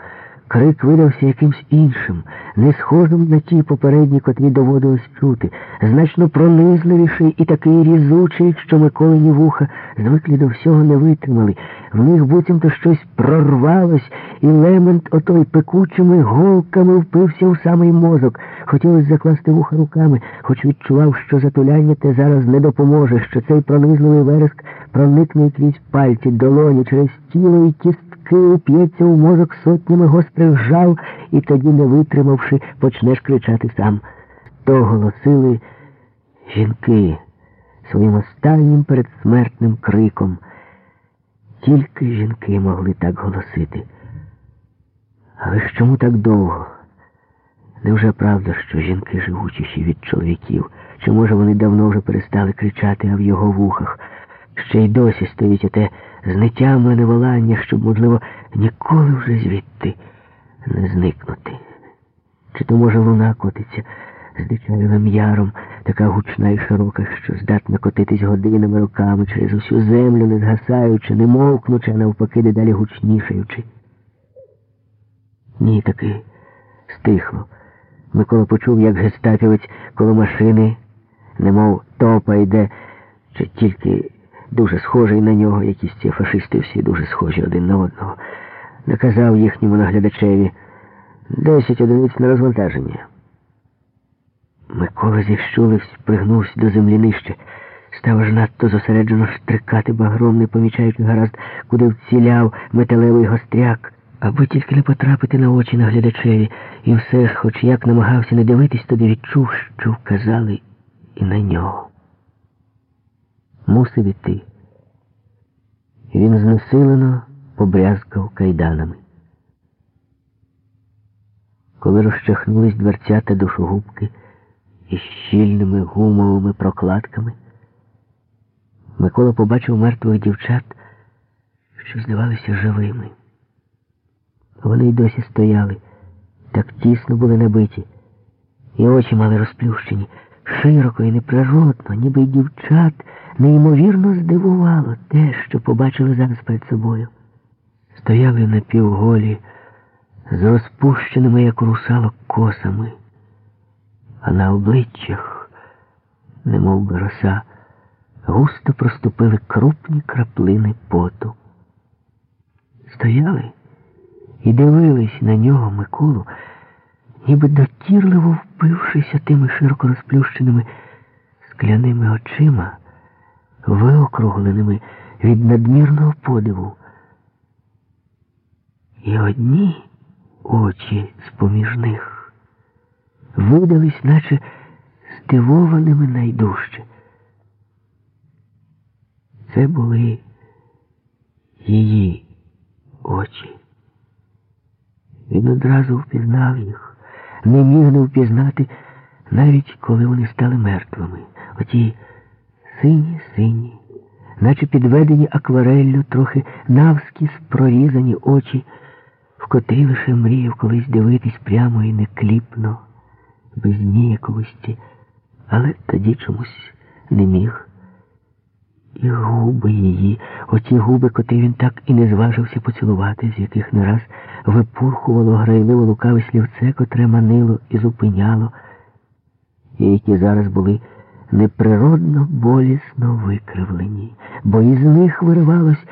крик видався якимсь іншим, не схожим на ті попередні, котрі доводилось чути, значно пронизливіший і такий різучий, що Миколині вуха звиклі до всього не витримали. В них буцімто щось прорвалось, і лемент отой пекучими голками впився у самий мозок. Хотілося закласти вуха руками, хоч відчував, що затуляння те зараз не допоможе, що цей пронизливий вереск проникне крізь пальці, долоні, через тіло і кістки уп'ється у мозок сотнями гострих жал, і тоді, не витримавши, почнеш кричати сам. То голосили жінки своїм останнім передсмертним криком. Тільки жінки могли так голосити. Але ж чому так довго? Невже правда, що жінки живучіші від чоловіків? Чи може вони давно вже перестали кричати, а в його вухах? Ще й досі стоїть оте знетямлене волання, щоб, можливо, ніколи вже звідти не зникнути. Чи то, може, луна котиться з дичавим яром, така гучна і широка, що здатна котитись годинами роками через усю землю, не згасаючи, не мовкнучи, а навпаки, дедалі гучнішаючи. Ні, таки стихло. Микола почув, як гестапівець коло машини, немов топа йде, чи тільки дуже схожий на нього, якісь ці фашисти всі дуже схожі один на одного. Наказав їхньому наглядачеві десять одиниць на розвантаження. Микола зіщулився, пригнувся до землі нижче, став аж надто зосереджено штрикати багром, не помічаючи гаразд, куди вціляв металевий гостряк, аби тільки не потрапити на очі наглядачеві, і все хоч як намагався не дивитись, тоді відчув, що вказали і на нього. Мусив іти. Він знесилено побрязкав кайданами. Коли розчахнулись дверцята душогубки із щільними гумовими прокладками, Микола побачив мертвих дівчат, що здавалися живими. Вони й досі стояли, так тісно були набиті, і очі мали розплющені, широко і неприродно, ніби й дівчат неймовірно здивувало те, що побачили зараз перед собою. Стояли напівголі, з розпущеними, як русалок, косами, а на обличчях, немов би роса, густо проступили крупні краплини поту. Стояли і дивились на нього Миколу, ніби дотірливо впившися тими широко розплющеними скляними очима, виокругленими від надмірного подиву. І одні очі з-поміж них видались, наче здивованими найдужче. Це були її очі. Він одразу впізнав їх, не міг не впізнати, навіть коли вони стали мертвими. Оті сині, сині, наче підведені аквареллю, трохи навскіз прорізані очі, в котрі лише мріяв колись дивитись прямо і некліпно, без ніяковості, але тоді чомусь не міг. І губи її, оті губи, котрі він так і не зважився поцілувати, з яких не раз випурхувало грайливо лукаве слівце, котре манило і зупиняло, і які зараз були неприродно болісно викривлені, бо із них виривалось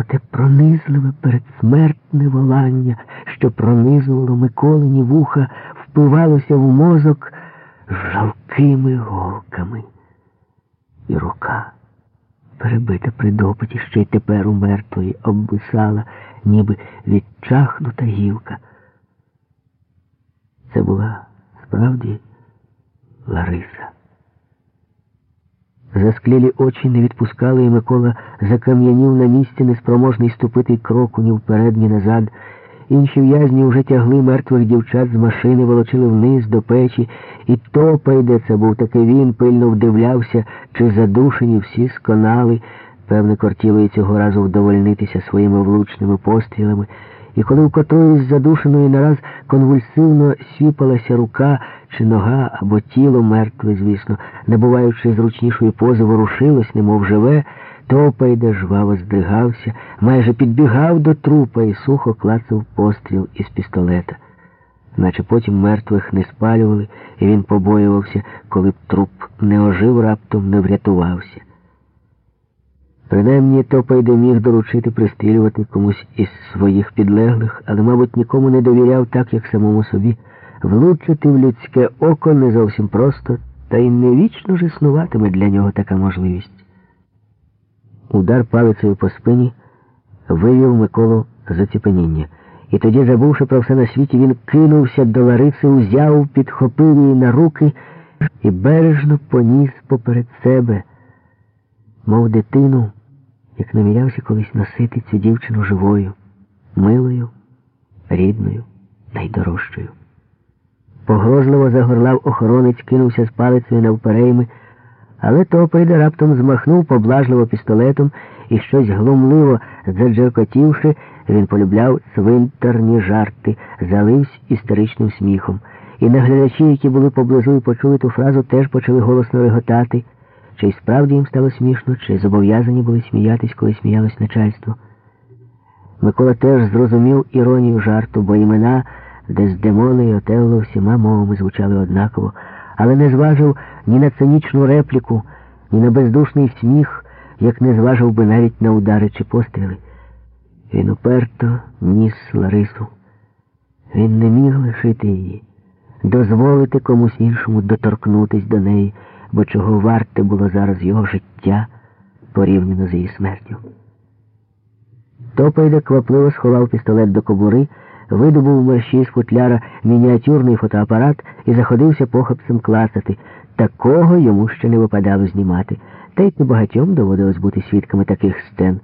оте пронизливе передсмертне волання, що пронизувало Миколині вуха, впивалося в мозок жалкими голками. І рука перебита при допиті, що й тепер у мертвої обвисала, ніби відчахнута гілка. Це була справді Лариса. Засклілі очі не відпускали, і Микола закам'янів на місці, неспроможний ступити кроку ні вперед, ні назад. Інші в'язні вже тягли мертвих дівчат з машини, волочили вниз до печі, і топай, де це був таки він, пильно вдивлявся, чи задушені всі сконали. Певне, кортіло і цього разу вдовольнитися своїми влучними пострілами І коли в котроїсь задушеної нараз конвульсивно сіпалася рука чи нога або тіло мертве, звісно, набуваючи зручнішої пози, ворушилось, немов живе, Топайда жваво здригався, майже підбігав до трупа і сухо клацав постріл із пістолета. Наче потім мертвих не спалювали, і він побоювався, коли б труп не ожив раптом, не врятувався. Принаймні Топайде міг доручити пристрілювати комусь із своїх підлеглих, але, мабуть, нікому не довіряв так, як самому собі. Влучити в людське око не зовсім просто, та й не вічно ж існуватиме для нього така можливість. Удар палицею по спині вивів Миколу з оціпеніння. І тоді, забувши про все на світі, він кинувся до Лариси, узяв, підхопив її на руки і бережно поніс поперед себе, мов дитину, як намірявся колись носити цю дівчину живою, милою, рідною, найдорожчою. Погрозливо загорлав охоронець, кинувся з палицею навперейми, але Топайда раптом змахнув поблажливо пістолетом і щось глумливо заджеркотівши, він полюбляв цвинтарні жарти, залився істеричним сміхом. І наглядачі, які були поблизу і почули ту фразу, теж почали голосно реготати. Чи й справді їм стало смішно, чи зобов'язані були сміятись, коли сміялось начальство. Микола теж зрозумів іронію жарту, бо імена Дездемона і Отелло всіма мовами звучали однаково, але не зважив ні на цинічну репліку, ні на бездушний сміх, як не зважив би навіть на удари чи постріли. Він уперто ніс Ларису. Він не міг лишити її, дозволити комусь іншому доторкнутись до неї, бо чого варте було зараз його життя порівняно з її смертю. Топайда квапливо сховав пістолет до кобури, видобув мерщій з футляра мініатюрний фотоапарат і заходився похапцем клацати. Такого йому ще не випадало знімати, та й багатьом доводилось бути свідками таких сцен.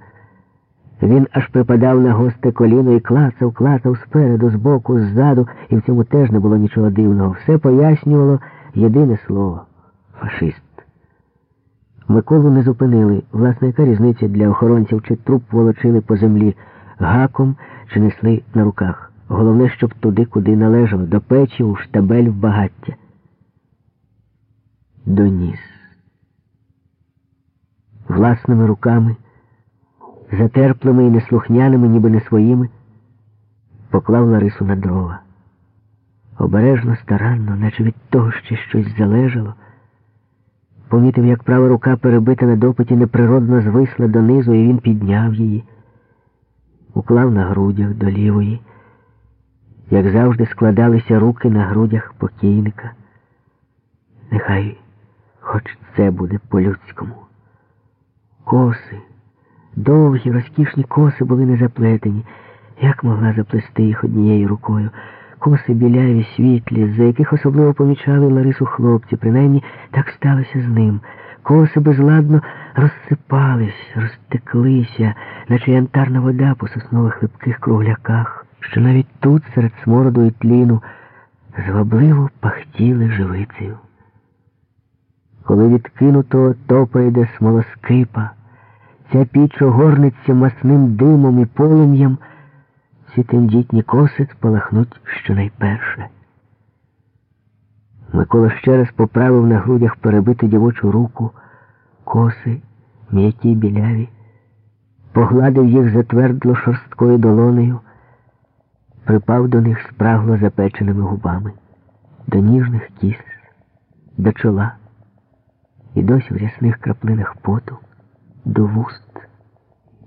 Він аж припадав на госте коліно і клацав, клацав спереду, збоку, ззаду, і в цьому теж не було нічого дивного. Все пояснювало єдине слово фашист. Миколу не зупинили. Власне, яка різниця для охоронців, чи труп волочили по землі гаком, чи несли на руках. Головне, щоб туди, куди належало, до печі, у штабель в багаття. Доніс. Власними руками затерплими і неслухняними, ніби не своїми, поклав Ларису на дрова. Обережно, старанно, наче від того ще щось залежало, помітив, як права рука, перебита на допиті, неприродно звисла донизу, і він підняв її, уклав на грудях до лівої, як завжди складалися руки на грудях покійника. Нехай хоч це буде по-людському. Коси. Довгі, розкішні коси були не заплетені. Як могла заплести їх однією рукою? Коси біляві, світлі, за яких особливо помічали Ларису хлопці, принаймні так сталося з ним. Коси безладно розсипались, розтеклися, наче янтарна вода по соснових липких кругляках, що навіть тут, серед смороду і тліну, звабливо пахтіли живицею. Коли відкинуто топайде смолоскипа, Ця піч огорниться масним димом і полум'ям, всі тендітні коси спалахнуть щонайперше. Микола ще раз поправив на грудях перебиту дівочу руку, коси, м'які біляві, погладив їх затвердло шорсткою долонею, припав до них спрагло запеченими губами, до ніжних кіс, до чола і досі в рясних краплинах поту до вуст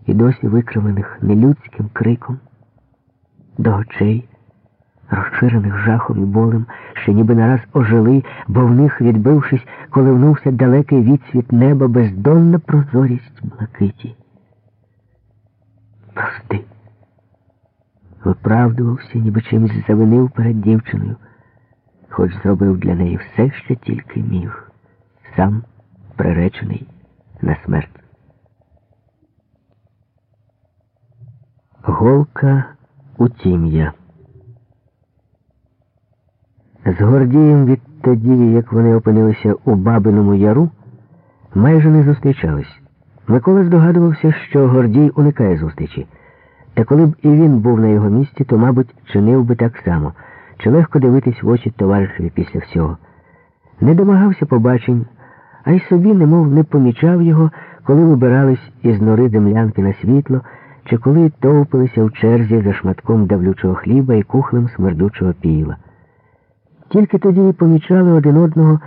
і досі викривлених нелюдським криком, до очей, розширених жахом і болем, що ніби нараз ожили, бо в них, відбившись, коливнувся далекий відсвіт неба, бездонна прозорість блакиті. Прости, виправдувався, ніби чимось завинив перед дівчиною, хоч зробив для неї все, що тільки міг, сам приречений на смерть. Голка у тім'я. З Гордієм відтоді, як вони опинилися у Бабиному яру, майже не зустрічались. Микола здогадувався, що Гордій уникає зустрічі. Та коли б і він був на його місці, то, мабуть, чинив би так само, чи легко дивитись в очі товаришеві після всього. Не домагався побачень, а й собі, немов не помічав його, коли вибирались із нори землянки на світло, чи коли товпилися в черзі за шматком давлючого хліба і кухлем смердучого піла. Тільки тоді і помічали один одного,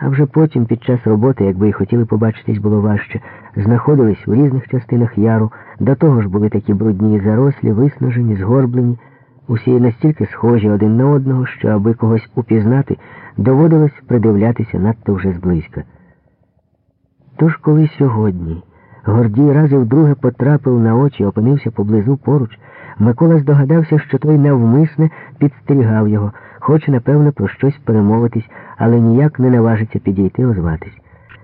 а вже потім, під час роботи, якби й хотіли побачитись, було важче, знаходились у різних частинах яру, до того ж були такі брудні і зарослі, виснажені, згорблені, усі настільки схожі один на одного, що аби когось упізнати, доводилось придивлятися надто вже зблизька. Тож коли сьогодні Гордій раз і вдруге потрапив на очі, опинився поблизу поруч, Микола здогадався, що той навмисне підстерігав його, хоче, напевно, про щось перемовитись, але ніяк не наважиться підійти озватись.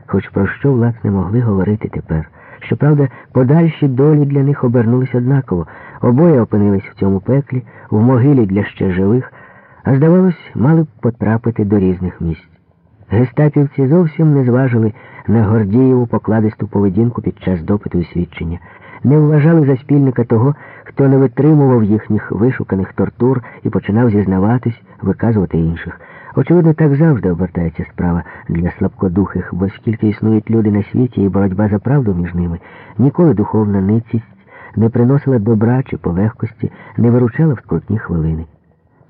Хоч про що, власне, могли говорити тепер. Щоправда, подальші долі для них обернулись однаково. Обоє опинились в цьому пеклі, в могилі для ще живих, а здавалось, мали б потрапити до різних місць. Гестапівці зовсім не зважили на Гордієву покладисту поведінку під час допиту і свідчення, не вважали за спільника того, хто не витримував їхніх вишуканих тортур і починав зізнаватись, виказувати інших. Очевидно, так завжди обертається справа для слабкодухих, бо скільки існують люди на світі і боротьба за правду між ними, ніколи духовна ницість не приносила добра чи полегкості, не виручала в скрутні хвилини.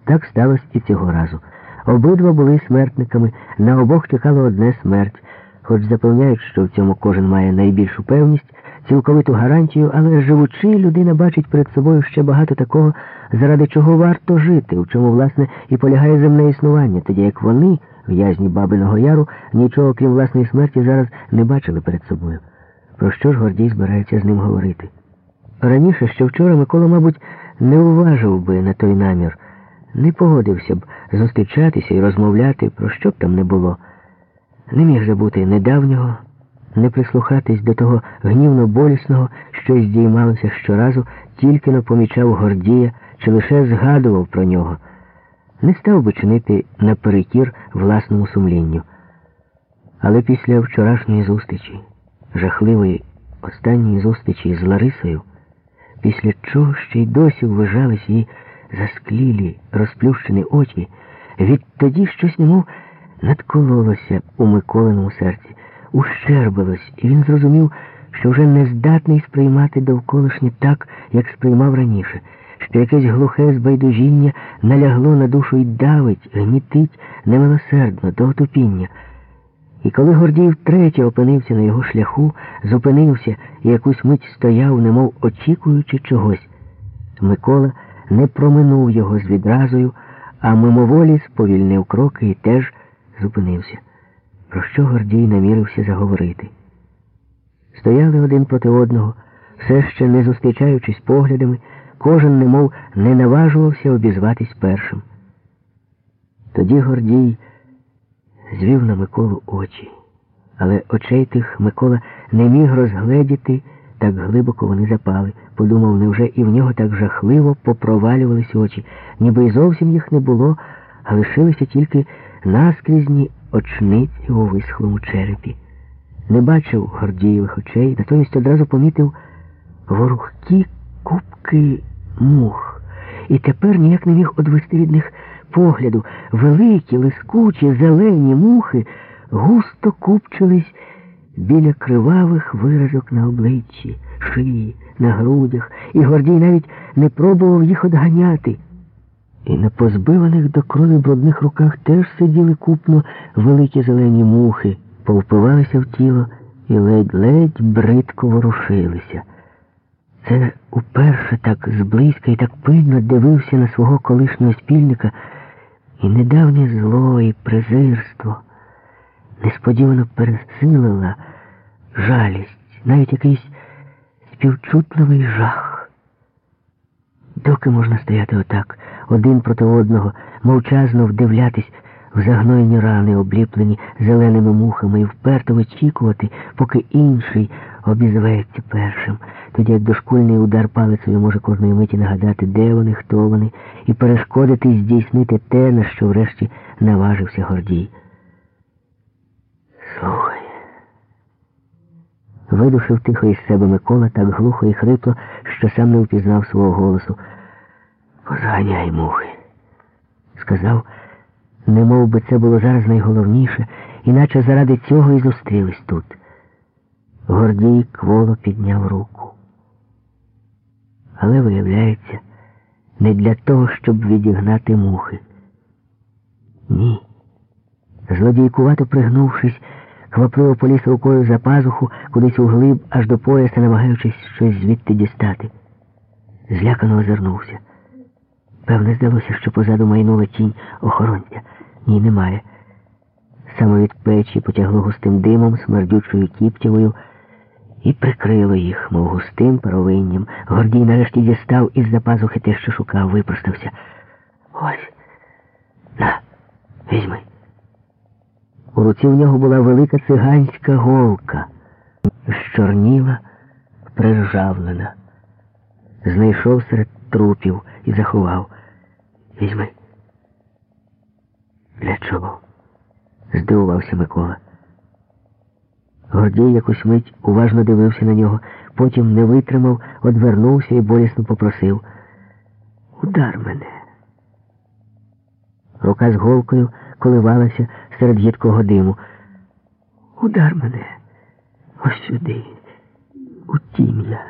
Так сталося і цього разу. Обидва були смертниками, на обох чекала одне смерть, хоч запевняють, що в цьому кожен має найбільшу певність, цілковиту гарантію, але живучи, людина бачить перед собою ще багато такого, заради чого варто жити, в чому, власне, і полягає земне існування, тоді як вони, в'язні Бабиного Яру, нічого крім власної смерті зараз не бачили перед собою. Про що ж Гордій збирається з ним говорити? Раніше, ще вчора, Микола, мабуть, не уважив би на той намір не погодився б зустрічатися і розмовляти, про що б там не було. Не міг же бути недавнього, не прислухатись до того гнівно болісного, що здіймалося щоразу, тільки не помічав Гордія чи лише згадував про нього. Не став би чинити наперекір власному сумлінню. Але після вчорашньої зустрічі, жахливої останньої зустрічі з Ларисою, після чого ще й досі вважались її засклілі, розплющені очі, відтоді щось немов надкололося у Миколиному серці, ущербилось, і він зрозумів, що вже не здатний сприймати довколишнє так, як сприймав раніше, що якесь глухе збайдужіння налягло на душу і давить, гнітить немилосердно до отупіння. І коли Гордій втретє опинився на його шляху, зупинився і якусь мить стояв, немов очікуючи чогось, Микола не проминув його з відразою, а мимоволі сповільнив кроки і теж зупинився. Про що Гордій намірився заговорити? Стояли один проти одного, все ще не зустрічаючись поглядами, кожен немов не наважувався обізватись першим. Тоді Гордій звів на Миколу очі, але очей тих Микола не міг розгледіти. Так глибоко вони запали. Подумав, невже і в нього так жахливо попровалювались очі, ніби й зовсім їх не було, а лишилися тільки наскрізні очниці у висхлому черепі. Не бачив Гордієвих очей, натомість одразу помітив ворухкі кубки мух. І тепер ніяк не міг одвести від них погляду. Великі, лискучі, зелені мухи густо купчились біля кривавих виразок на обличчі, шиї, на грудях, і Гордій навіть не пробував їх одганяти. І на позбиваних до крові брудних руках теж сиділи купно великі зелені мухи, повпивалися в тіло і ледь-ледь бридко ворушилися. Це уперше так зблизька і так пильно дивився на свого колишнього спільника, і недавнє зло і презирство несподівано пересилила жалість, навіть якийсь співчутливий жах. Доки можна стояти отак, один проти одного, мовчазно вдивлятись в загноєні рани, обліплені зеленими мухами, і вперто вичікувати, поки інший обізветься першим, тоді як дошкульний удар палицею може кожної миті нагадати, де вони, хто вони, і перешкодити здійснити те, на що врешті наважився Гордій. Слухай. Видушив тихо із себе Микола так глухо і хрипло, що сам не впізнав свого голосу. Позганяй мухи, сказав, не мов би це було зараз найголовніше, іначе заради цього і зустрілись тут. Гордій кволо підняв руку. Але, виявляється, не для того, щоб відігнати мухи. Ні. Злодійкувато пригнувшись, квапливо поліз рукою за пазуху, кудись углиб, аж до пояса, намагаючись щось звідти дістати. Злякано озирнувся. Певне, здалося, що позаду майнула тінь охоронця. Ні, немає. Саме від печі потягло густим димом, смердючою кіптєвою, і прикрило їх, мов густим паровинням. Гордій нарешті дістав із-за пазухи те, що шукав, випростався. Ось. На, візьми. У руці в нього була велика циганська голка, щорніла, приржавлена. Знайшов серед трупів і заховав. Візьми. Для чого? здивувався Микола. Гордій якусь мить уважно дивився на нього, потім не витримав, одвернувся і болісно попросив. Удар мене. Рука з голкою коливалася серед їдкого диму. Удар мене. Ось сюди. У тім'я.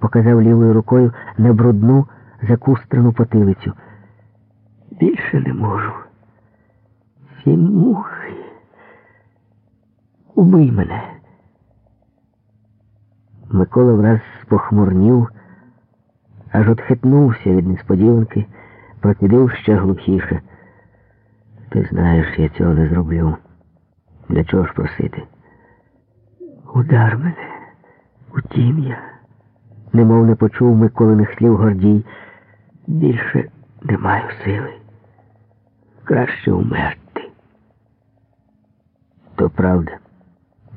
Показав лівою рукою на брудну, закустрену потилицю. Більше не можу. Ці мухи. Убий мене. Микола враз похмурнів, аж отхитнувся від несподіванки, процідив ще глухіше. Ти знаєш, я цього не зроблю. Для чого ж просити? Удар мене, у тім'я. Немов не почув Миколиних слів Гордій. Більше не маю сили. Краще умерти. То правда.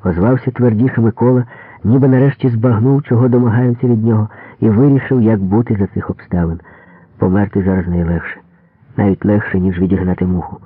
Озвався твердіше Микола, ніби нарешті збагнув, чого домагаються від нього, і вирішив, як бути за цих обставин. Померти зараз найлегше, навіть легше, ніж відігнати муху.